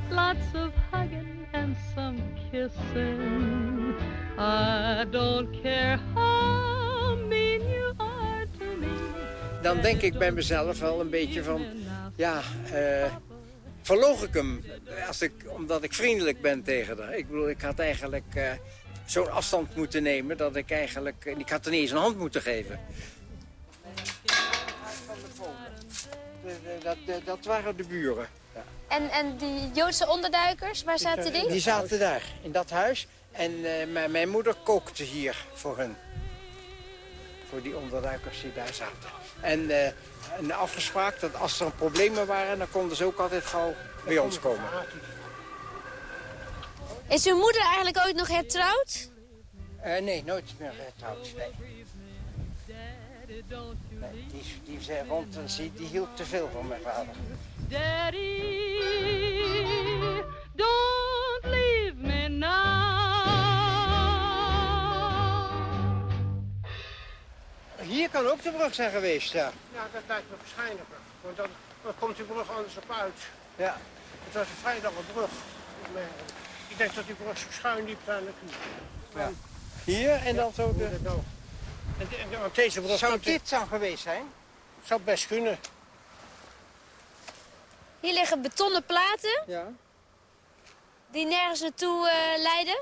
Lots of hugging and some kissing. I don't care how mean you are to me. Dan denk ik bij mezelf wel een beetje van... Ja, eh verloog ik hem als ik, omdat ik vriendelijk ben tegen haar. Ik bedoel, ik had eigenlijk eh, zo'n afstand moeten nemen... dat ik eigenlijk... en Ik had er niet eens een hand moeten geven. Dat, dat waren de buren. En, en die Joodse onderduikers, waar zaten die? Die zaten daar, in dat huis. En eh, mijn, mijn moeder kookte hier voor hun. Voor die onderduikers die daar zaten. En eh, een afgespraak dat als er problemen waren... dan konden ze ook altijd gauw bij ons komen. Is uw moeder eigenlijk ooit nog hertrouwd? Eh, nee, nooit meer getrouwd. Nee. Nee, die, die, zei, want eh, die, die hield te veel van mijn vader. Daddy, don't leave me now. Hier kan ook de brug zijn geweest, ja. Ja, dat lijkt me waarschijnlijker. Want dan, dan komt die brug anders op uit. Ja. Het was een vrij lange brug. Ik denk dat die brug zo schuin liep daar naartoe. Ja. Hier en dan zo de... En, en, want deze brug... Zou dit dan geweest zijn? Zou best kunnen. Hier liggen betonnen platen Ja. die nergens naartoe eh, leiden.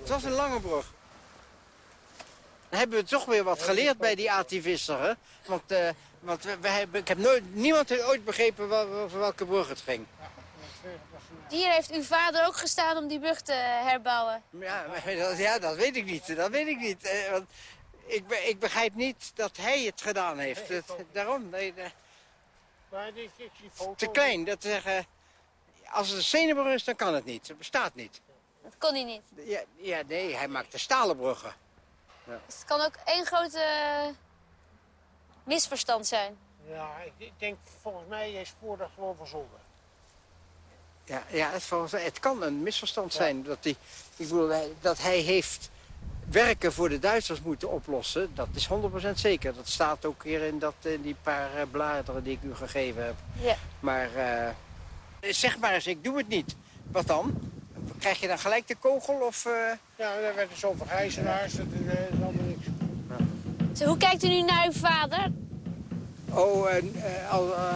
Het was een lange brug. Dan hebben we toch weer wat geleerd bij die activisten, hè? Want, eh, want we, we hebben, ik heb nooit, niemand heeft ooit begrepen wel- over welke brug het ging. Hier heeft uw vader ook gestaan om die brug te herbouwen. Ja, maar dat, ja, dat weet ik niet. Dat weet ik niet. eh, want ik, be- ik begrijp niet dat hij het gedaan heeft. Het- daarom, nee, te klein. Dat zeggen, als het een stenenbrug is, dan kan het niet. Het bestaat niet. Dat kon hij niet. Ja, ja nee, hij maakte stalen bruggen. Ja. Dus het kan ook één grote misverstand zijn. Ja, ik, ik denk volgens mij is spoor dat gewoon verzonnen. Ja, ja het, volgens het kan een misverstand zijn. Dat, hij, ik bedoel, dat hij heeft werken voor de Duitsers moeten oplossen. Dat is 100% zeker. Dat staat ook hier in, dat, in die paar eh, bladeren die ik u gegeven heb. Ja. Maar eh, zeg maar eens, ik doe het niet. Wat dan? Krijg je dan gelijk de kogel? Of, eh? Ja, daar werd er zoveel gijzelaars. Dat is, eh, is allemaal niks. Zo, hoe kijkt u nu naar uw vader? Oh, en, eh, al, eh,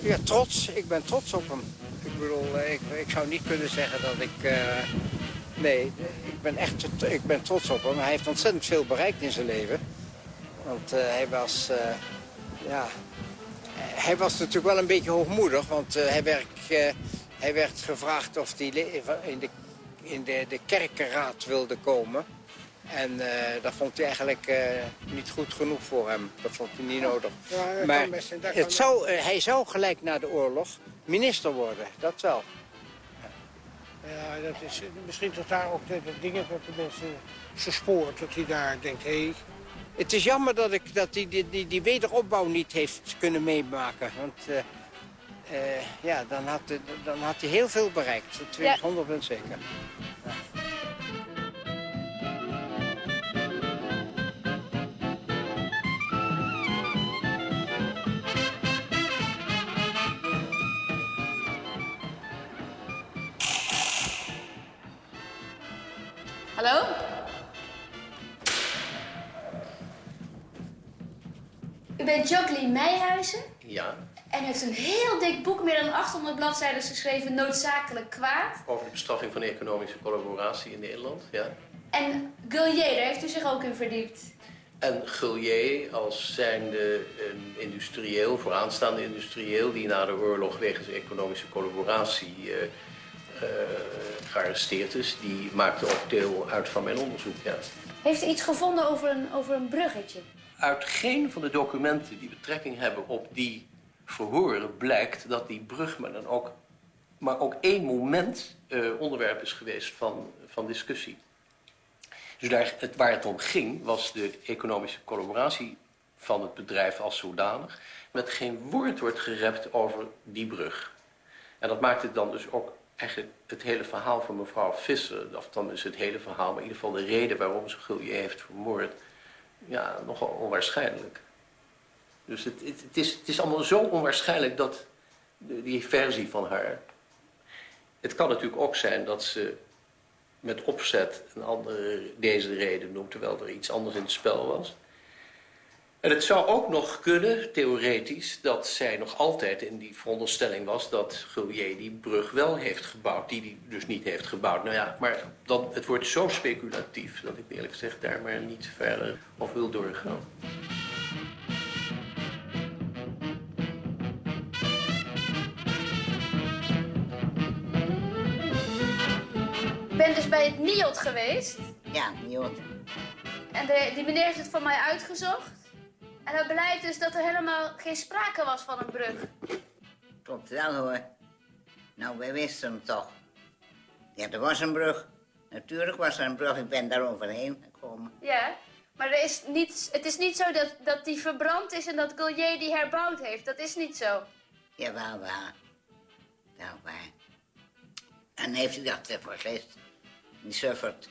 ja, trots. Ik ben trots op hem. Ik bedoel, eh, ik, ik zou niet kunnen zeggen dat ik... eh, nee, ik ben echt ik ben trots op hem. Hij heeft ontzettend veel bereikt in zijn leven. Want eh, hij was... eh, ja, hij was natuurlijk wel een beetje hoogmoedig. Want eh, hij, werd, eh, hij werd gevraagd of hij in, de, in de, de kerkenraad wilde komen. En eh, dat vond hij eigenlijk eh, niet goed genoeg voor hem. Dat vond hij niet nodig. Ja, maar best het zou, eh, hij zou gelijk na de oorlog minister worden. Dat wel. Ja, dat is misschien tot daar ook de, de dingen dat de mensen zo spoort. Dat hij daar denkt, hé, hey, Het is jammer dat, ik, dat hij die, die, die wederopbouw niet heeft kunnen meemaken. Want eh, eh, ja, dan had, hij- dan had hij heel veel bereikt. Dat weet ik 100% zeker. Hallo? U bent Jacqueline Meijhuizen Ja, en heeft een heel dik boek, meer dan 800 bladzijden geschreven, Noodzakelijk Kwaad. over de bestraffing van economische collaboratie in Nederland, ja. En Gullier, daar heeft u zich ook in verdiept. En Gullier als zijnde een industrieel, vooraanstaande industrieel... die na de oorlog wegens economische collaboratie eh, eh, gearresteerd is... die maakte ook deel uit van mijn onderzoek, ja. Heeft u iets gevonden over een, over een bruggetje? Uit geen van de documenten die betrekking hebben op die verhoren... blijkt dat die brug maar dan ook, maar ook één moment eh, onderwerp is geweest van, van discussie. Dus daar, het, waar het om ging was de economische collaboratie van het bedrijf als zodanig. Met geen woord wordt gerept over die brug. En dat maakt het dan dus ook eigenlijk het hele verhaal van mevrouw Visser... of dan is het hele verhaal, maar in ieder geval de reden waarom ze Gullier heeft vermoord... ja, nogal onwaarschijnlijk. Dus het, het, is, het is allemaal zo onwaarschijnlijk dat die versie van haar... Het kan natuurlijk ook zijn dat ze met opzet een andere, deze reden noemt... terwijl er iets anders in het spel was. En het zou ook nog kunnen, theoretisch, dat zij nog altijd in die veronderstelling was... dat Gullier die brug wel heeft gebouwd, die hij dus niet heeft gebouwd. Nou ja, maar dan, het wordt zo speculatief dat ik eerlijk gezegd daar maar niet verder op wil doorgaan. Bij het NIOD geweest. Ja, NIOD. En de, die meneer heeft het voor mij uitgezocht. En dat blijkt dus dat er helemaal geen sprake was van een brug. Klopt wel hoor. Nou, wij wisten het toch. Ja, er was een brug. Natuurlijk was er een brug. Ik ben daar overheen gekomen. Ja, maar er is niet, het is niet zo dat, dat die verbrand is en dat Gullier die herbouwd heeft. Dat is niet zo. Jawel, waar. Wel waar. En heeft u dat vergist? Die suffert.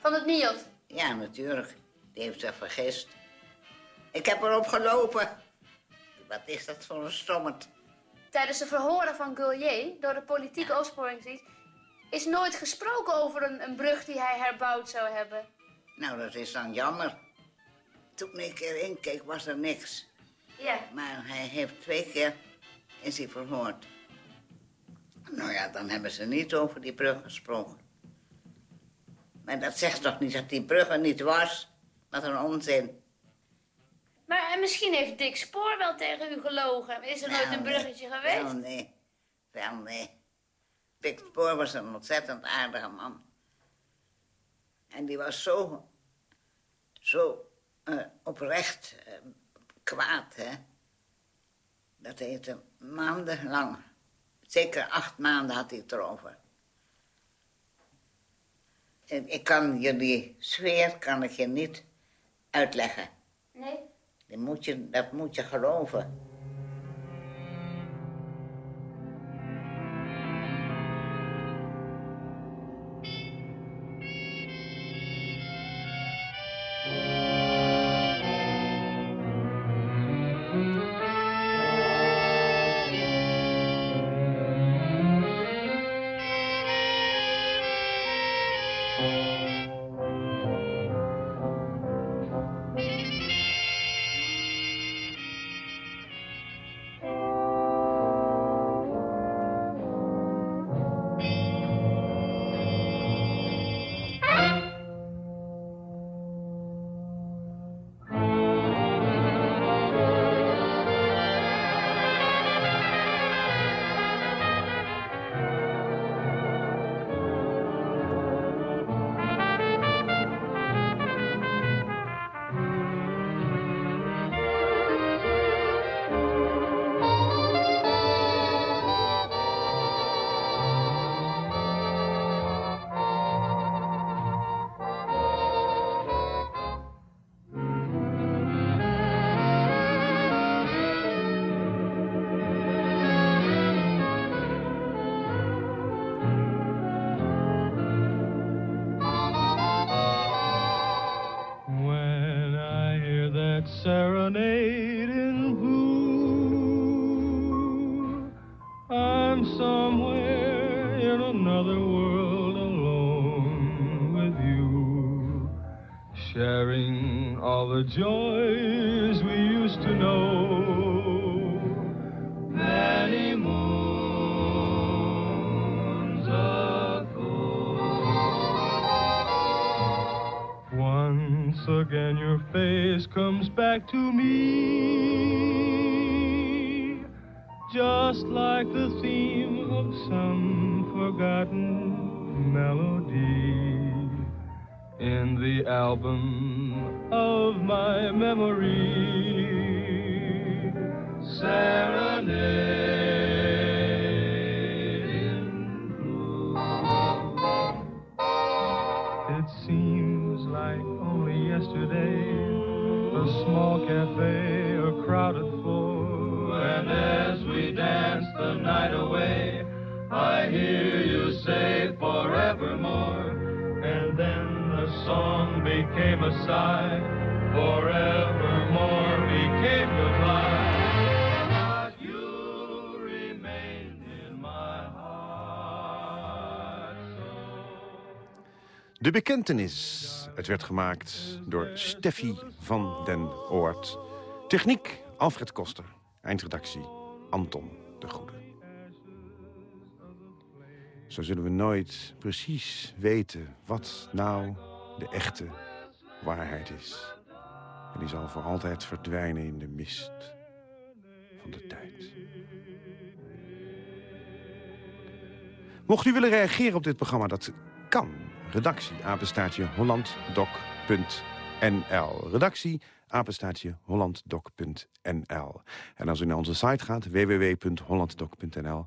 Van het NIOD? Ja, natuurlijk. Die heeft zich vergist. Ik heb erop gelopen. Wat is dat voor een stommerd? Tijdens de verhoren van Gullier, door de politieke opsporingsdienst... is nooit gesproken over een, een brug die hij herbouwd zou hebben. Nou, dat is dan jammer. Toen ik erin keek, was er niks. Ja. Maar hij heeft twee keer is hij verhoord. Nou ja, dan hebben ze niet over die brug gesproken. Maar dat zegt toch niet dat die brug er niet was? Wat een onzin. Maar en misschien heeft Dick Spoor wel tegen u gelogen. Is er nooit een bruggetje geweest? Wel nee. Wel nee. Dick Spoor was een ontzettend aardige man. En die was zo, zo uh, oprecht uh, kwaad, hè. Dat hij het maandenlang, zeker acht maanden had hij het erover. En ik kan jullie sfeer kan ik je niet uitleggen. Nee? Dat moet je, dat moet je geloven. Album of my memory Serenade in blue It seems like only yesterday. A small cafe, a crowded floor. And as we dance the night away, I hear you say forevermore. The song became a sigh. Forevermore became goodbye. But you remained in my heart. De bekentenis. Het werd gemaakt door Steffi van den Oort. Techniek Alfred Koster. Eindredactie Anton de Goede. Zo zullen we nooit precies weten wat nou de echte waarheid is. En die zal voor altijd verdwijnen in de mist van de tijd. Mocht u willen reageren op dit programma, dat kan. Redactie, apenstaartje, hollanddoc.nl. Redactie, apenstaartje, hollanddoc.nl. En als u naar onze site gaat, www.hollanddoc.nl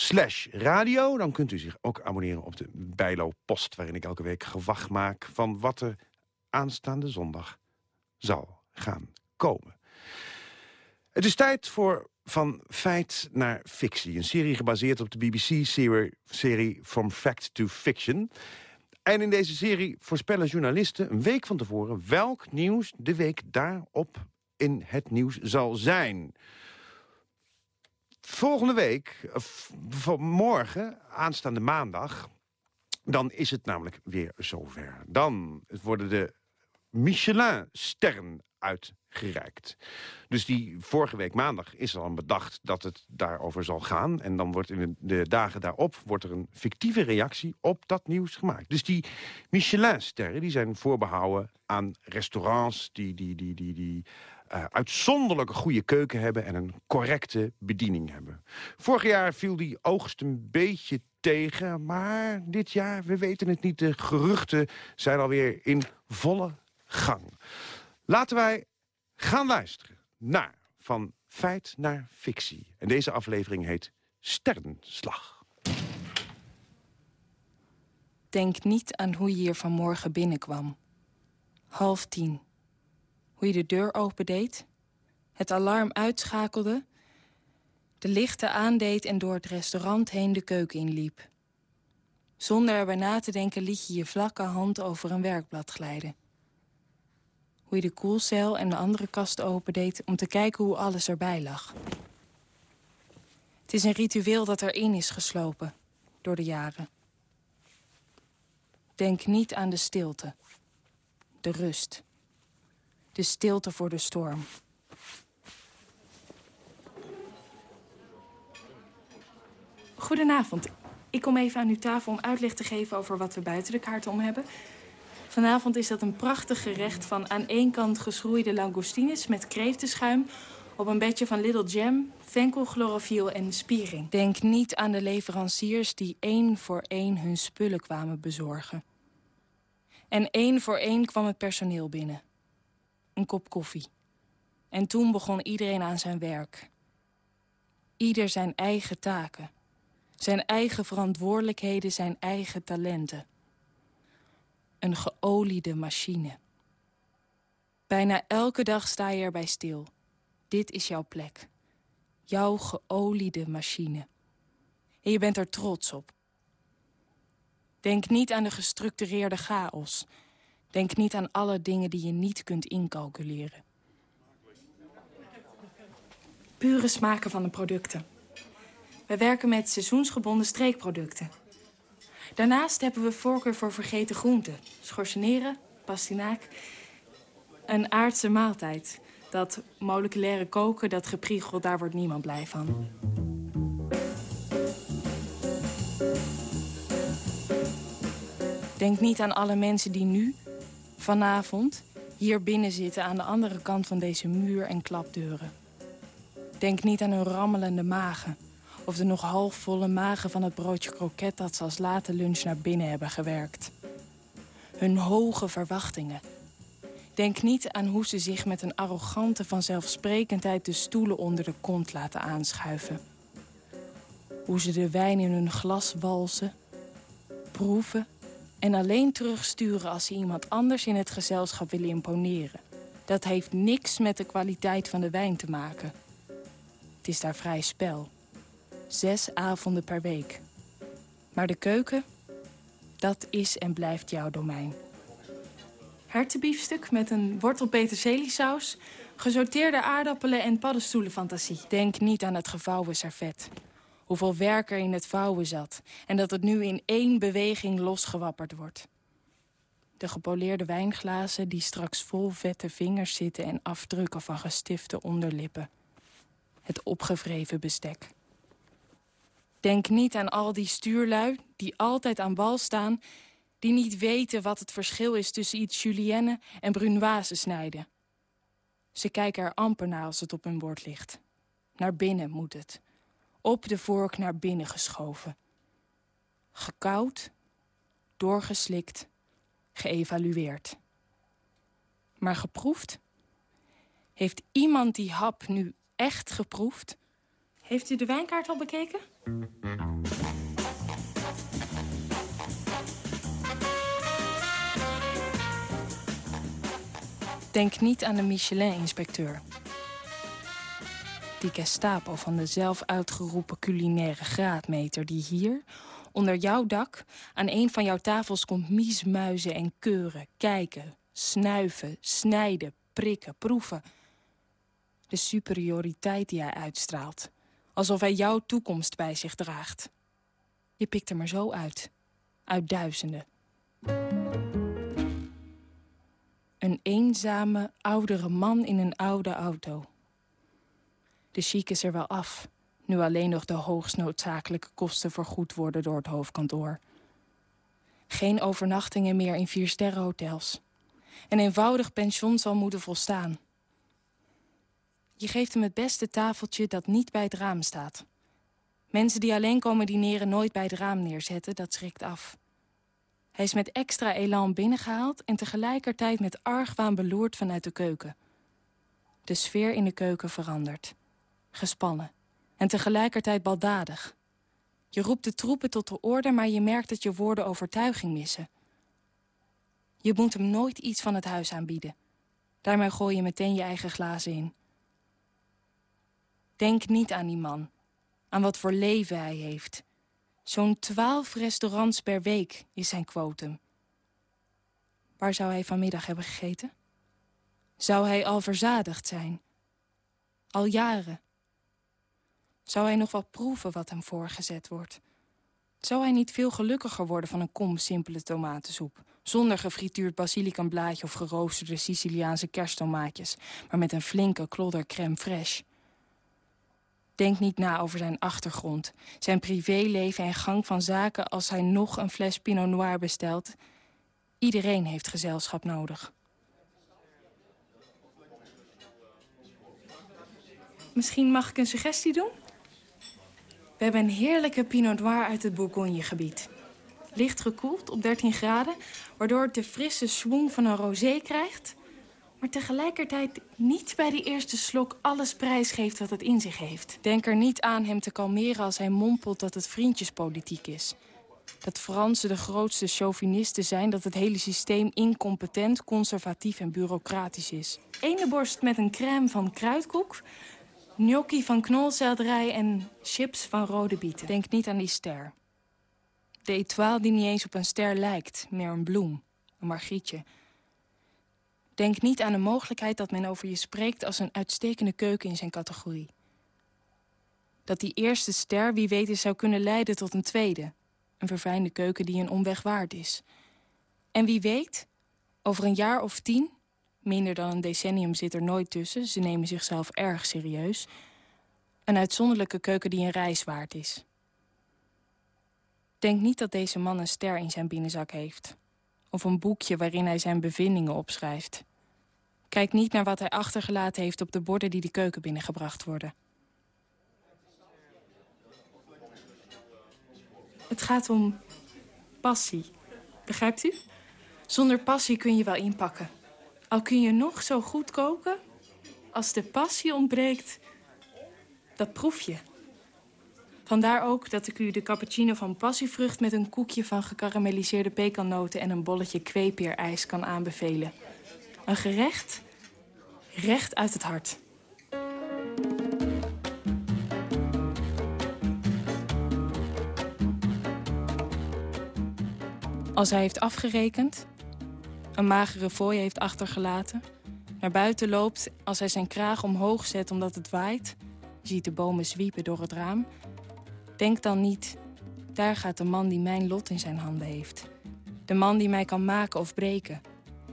slash radio... dan kunt u zich ook abonneren op de Bijlo Post... waarin ik elke week gewacht maak van wat er aanstaande zondag zal gaan komen. Het is tijd voor Van Feit naar Fictie. Een serie gebaseerd op de BBC-serie From Fact to Fiction. En in deze serie voorspellen journalisten een week van tevoren... welk nieuws de week daarop in het nieuws zal zijn. Volgende week, van morgen, aanstaande maandag... dan is het namelijk weer zover. Dan worden de Michelin-sterren uitgereikt. Dus die vorige week maandag is al bedacht dat het daarover zal gaan. En dan wordt in de dagen daarop wordt er een fictieve reactie op dat nieuws gemaakt. Dus die Michelin-sterren die zijn voorbehouden aan restaurants... die, die, die, die, die uh, uitzonderlijke goede keuken hebben... en een correcte bediening hebben. Vorig jaar viel die oogst een beetje tegen, maar dit jaar, we weten het niet... de geruchten zijn alweer in volle gang. Laten wij gaan luisteren naar Van Feit naar Fictie. En deze aflevering heet Sterrenslag. Denk niet aan hoe je hier vanmorgen binnenkwam. Half tien. Hoe je de deur opendeed, het alarm uitschakelde... de lichten aandeed en door het restaurant heen de keuken inliep. Zonder erbij na te denken liet je je vlakke hand over een werkblad glijden hoe je de koelcel en de andere kast opendeed... om te kijken hoe alles erbij lag. Het is een ritueel dat erin is geslopen, door de jaren. Denk niet aan de stilte. De rust. De stilte voor de storm. Goedenavond. Ik kom even aan uw tafel om uitleg te geven over wat we buiten de kaart om hebben. Vanavond is dat een prachtig gerecht van aan één kant geschroeide langoustines met kreeftenschuim op een bedje van Little Jam, venkelchlorofiel en spiering. Denk niet aan de leveranciers die één voor één hun spullen kwamen bezorgen. En één voor één kwam het personeel binnen. Een kop koffie. En toen begon iedereen aan zijn werk. Ieder zijn eigen taken. Zijn eigen verantwoordelijkheden, zijn eigen talenten. Een geoliede machine. Bijna elke dag sta je erbij stil. Dit is jouw plek. Jouw geoliede machine. En je bent er trots op. Denk niet aan de gestructureerde chaos. Denk niet aan alle dingen die je niet kunt incalculeren. Pure smaken van de producten. We werken met seizoensgebonden streekproducten. Daarnaast hebben we voorkeur voor vergeten groenten. Schorseneren, pastinaak. Een aardse maaltijd. Dat moleculaire koken, dat gepriegel, daar wordt niemand blij van. Denk niet aan alle mensen die nu, vanavond, hier binnen zitten... aan de andere kant van deze muur en klapdeuren. Denk niet aan hun rammelende magen of de nog halfvolle magen van het broodje kroket dat ze als late lunch naar binnen hebben gewerkt. Hun hoge verwachtingen. Denk niet aan hoe ze zich met een arrogante vanzelfsprekendheid de stoelen onder de kont laten aanschuiven. Hoe ze de wijn in hun glas walsen, proeven, En alleen terugsturen als ze iemand anders in het gezelschap willen imponeren. Dat heeft niks met de kwaliteit van de wijn te maken. Het is daar vrij spel. Zes avonden per week. Maar de keuken, dat is en blijft jouw domein. Hertenbiefstuk met een wortel-peterseliesaus... gesorteerde aardappelen en paddenstoelenfantasie. Denk niet aan het gevouwen servet. Hoeveel werk er in het vouwen zat... en dat het nu in één beweging losgewapperd wordt. De gepoleerde wijnglazen die straks vol vette vingers zitten... en afdrukken van gestifte onderlippen. Het opgevreven bestek. Denk niet aan al die stuurlui die altijd aan wal staan... die niet weten wat het verschil is tussen iets julienne en brunoise snijden. Ze kijken er amper naar als het op hun bord ligt. Naar binnen moet het. Op de vork naar binnen geschoven. Gekoud, doorgeslikt, geëvalueerd. Maar geproefd? Heeft iemand die hap nu echt geproefd? Heeft u de wijnkaart al bekeken? Denk niet aan de Michelin-inspecteur. Die Gestapo van de zelf uitgeroepen culinaire graadmeter... die hier, onder jouw dak, aan een van jouw tafels komt miesmuizen en keuren... kijken, snuiven, snijden, prikken, proeven. De superioriteit die hij uitstraalt. Alsof hij jouw toekomst bij zich draagt. Je pikt er maar zo uit. Uit duizenden. Een eenzame, oudere man in een oude auto. De chic is er wel af, nu alleen nog de hoogst noodzakelijke kosten vergoed worden door het hoofdkantoor. Geen overnachtingen meer in viersterrenhotels. Een eenvoudig pension zal moeten volstaan. Je geeft hem het beste tafeltje dat niet bij het raam staat. Mensen die alleen komen dineren nooit bij het raam neerzetten, dat schrikt af. Hij is met extra elan binnengehaald en tegelijkertijd met argwaan beloerd vanuit de keuken. De sfeer in de keuken verandert. Gespannen. En tegelijkertijd baldadig. Je roept de troepen tot de orde, maar je merkt dat je woorden overtuiging missen. Je moet hem nooit iets van het huis aanbieden. Daarmee gooi je meteen je eigen glazen in. Denk niet aan die man. Aan wat voor leven hij heeft. Zo'n twaalf restaurants per week is zijn quotum. Waar zou hij vanmiddag hebben gegeten? Zou hij al verzadigd zijn? Al jaren? Zou hij nog wat proeven wat hem voorgezet wordt? Zou hij niet veel gelukkiger worden van een kom simpele tomatensoep... zonder gefrituurd basilicanblaadje of geroosterde Siciliaanse kersttomaatjes... maar met een flinke klodder crème fraîche? Denk niet na over zijn achtergrond, zijn privéleven en gang van zaken... als hij nog een fles Pinot Noir bestelt. Iedereen heeft gezelschap nodig. Misschien mag ik een suggestie doen? We hebben een heerlijke Pinot Noir uit het Bourgogne-gebied. Licht gekoeld op 13 graden, waardoor het de frisse schwung van een rosé krijgt... maar tegelijkertijd niet bij die eerste slok alles prijsgeeft wat het in zich heeft. Denk er niet aan hem te kalmeren als hij mompelt dat het vriendjespolitiek is. Dat Fransen de grootste chauvinisten zijn... dat het hele systeem incompetent, conservatief en bureaucratisch is. Ene borst met een crème van kruidkoek... gnocchi van knolselderij en chips van rode bieten. Denk niet aan die ster. De etoile die niet eens op een ster lijkt, meer een bloem, een margrietje. Denk niet aan de mogelijkheid dat men over je spreekt... als een uitstekende keuken in zijn categorie. Dat die eerste ster wie weet zou kunnen leiden tot een tweede... Een verfijnde keuken die een omweg waard is. En wie weet, over een jaar of tien... minder dan een decennium zit er nooit tussen... ze nemen zichzelf erg serieus... een uitzonderlijke keuken die een reis waard is. Denk niet dat deze man een ster in zijn binnenzak heeft. Of een boekje waarin hij zijn bevindingen opschrijft. Kijk niet naar wat hij achtergelaten heeft op de borden die de keuken binnengebracht worden. Het gaat om passie. Begrijpt u? Zonder passie kun je wel inpakken. Al kun je nog zo goed koken, als de passie ontbreekt, dat proef je. Vandaar ook dat ik u de cappuccino van passievrucht... met een koekje van gekarameliseerde pekannoten... en een bolletje kweepeerijs kan aanbevelen. Een gerecht recht uit het hart. Als hij heeft afgerekend, een magere fooi heeft achtergelaten... naar buiten loopt als hij zijn kraag omhoog zet omdat het waait... ziet de bomen zwiepen door het raam... denk dan niet, daar gaat de man die mijn lot in zijn handen heeft. De man die mij kan maken of breken.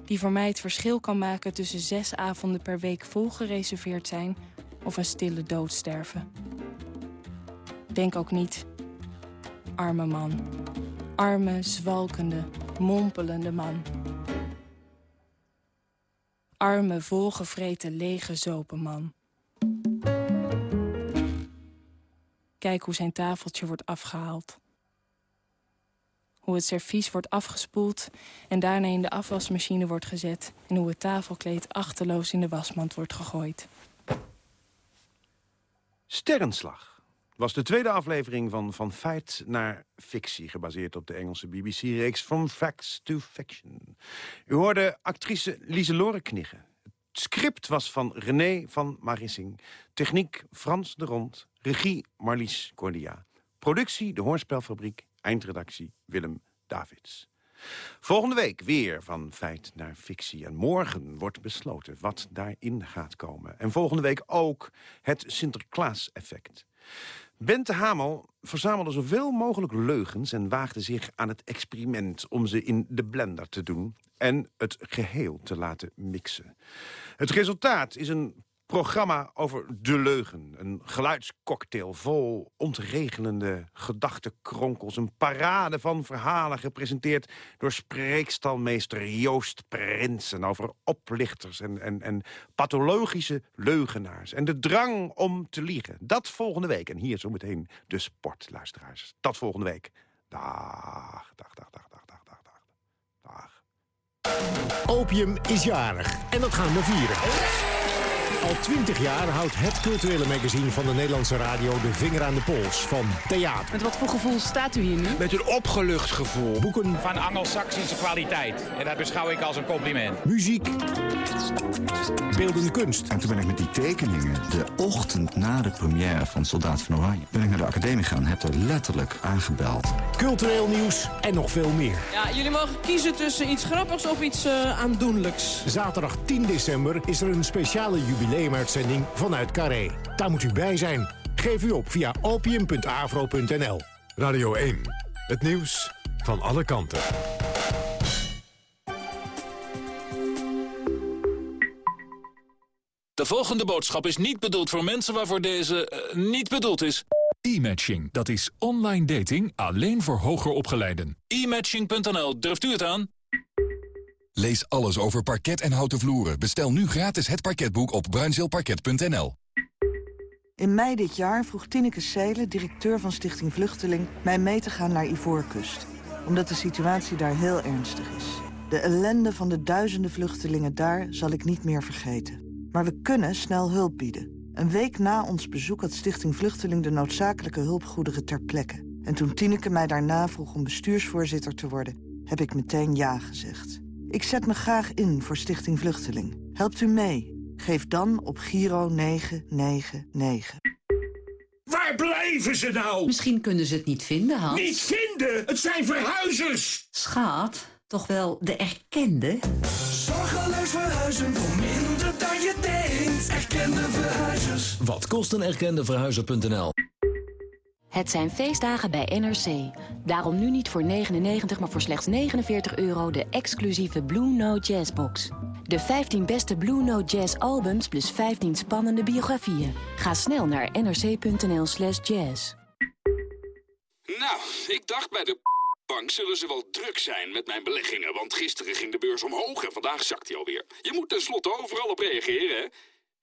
Die voor mij het verschil kan maken tussen zes avonden per week vol gereserveerd zijn... of een stille dood sterven. Denk ook niet, arme man arme, zwalkende, mompelende man. Arme, volgevreten, lege zopenman. Kijk hoe zijn tafeltje wordt afgehaald. Hoe het servies wordt afgespoeld en daarna in de afwasmachine wordt gezet... en hoe het tafelkleed achterloos in de wasmand wordt gegooid. Sterrenslag was de tweede aflevering van Van Feit naar Fictie... gebaseerd op de Engelse BBC-reeks From Facts to Fiction. U hoorde actrice Lieselore Knigge. Het script was van René van Marissing. Techniek Frans de Rond. Regie Marlies Cordia. Productie De Hoorspelfabriek. Eindredactie Willem Davids. Volgende week weer van feit naar fictie. En morgen wordt besloten wat daarin gaat komen. En volgende week ook het Sinterklaas-effect. Bente Hamel verzamelde zoveel mogelijk leugens... en waagde zich aan het experiment om ze in de blender te doen... en het geheel te laten mixen. Het resultaat is een programma over de leugen. Een geluidscocktail vol ontregelende gedachtenkronkels. Een parade van verhalen gepresenteerd door spreekstalmeester Joost Prinsen... over oplichters en, en, en pathologische leugenaars. En de drang om te liegen. Dat volgende week. En hier zometeen de sportluisteraars. Dat volgende week. Dag, dag, dag, dag, dag, dag, dag, dag. Opium is jarig. En dat gaan we vieren. Al twintig jaar houdt het culturele magazine van de Nederlandse radio de vinger aan de pols van theater. Met wat voor gevoel staat u hier nu? Met een opgelucht gevoel. Boeken. Van Angelsaksische kwaliteit. En dat beschouw ik als een compliment. Muziek. Beeldende kunst. En toen ben ik met die tekeningen, de ochtend na de première van Soldaat van Oranje... ben ik naar de academie gegaan en heb er letterlijk aangebeld. Cultureel nieuws en nog veel meer. Ja, jullie mogen kiezen tussen iets grappigs of iets uh, aandoenlijks. Zaterdag 10 december is er een speciale jubileumuitzending vanuit Carré. Daar moet u bij zijn. Geef u op via opium.avro.nl. Radio 1. Het nieuws van alle kanten. De volgende boodschap is niet bedoeld voor mensen waarvoor deze uh, niet bedoeld is. E-matching, dat is online dating alleen voor hoger opgeleiden. E-matching.nl, durft u het aan? Lees alles over parket en houten vloeren. Bestel nu gratis het parketboek op bruinzeelparket.nl. In mei dit jaar vroeg Tineke Seelen, directeur van Stichting Vluchteling... mij mee te gaan naar Ivoorkust. Omdat de situatie daar heel ernstig is. De ellende van de duizenden vluchtelingen daar zal ik niet meer vergeten. Maar we kunnen snel hulp bieden. Een week na ons bezoek had Stichting Vluchteling de noodzakelijke hulpgoederen ter plekke. En toen Tineke mij daarna vroeg om bestuursvoorzitter te worden... heb ik meteen ja gezegd. Ik zet me graag in voor Stichting Vluchteling. Helpt u mee? Geef dan op Giro 999. Waar blijven ze nou? Misschien kunnen ze het niet vinden, Hans. Niet vinden? Het zijn verhuizers! Schaat, toch wel de erkende? Zorgeloos verhuizen voor minder dan je denkt. Erkende verhuizers. Wat kost een erkende verhuizer.nl? Het zijn feestdagen bij NRC. Daarom nu niet voor 99, maar voor slechts 49 euro de exclusieve Blue Note Jazz box. De 15 beste Blue Note Jazz albums plus 15 spannende biografieën. Ga snel naar nrc.nl slash jazz. Nou, ik dacht bij de bank zullen ze wel druk zijn met mijn beleggingen. Want gisteren ging de beurs omhoog en vandaag zakt hij alweer. Je moet tenslotte overal op reageren, hè?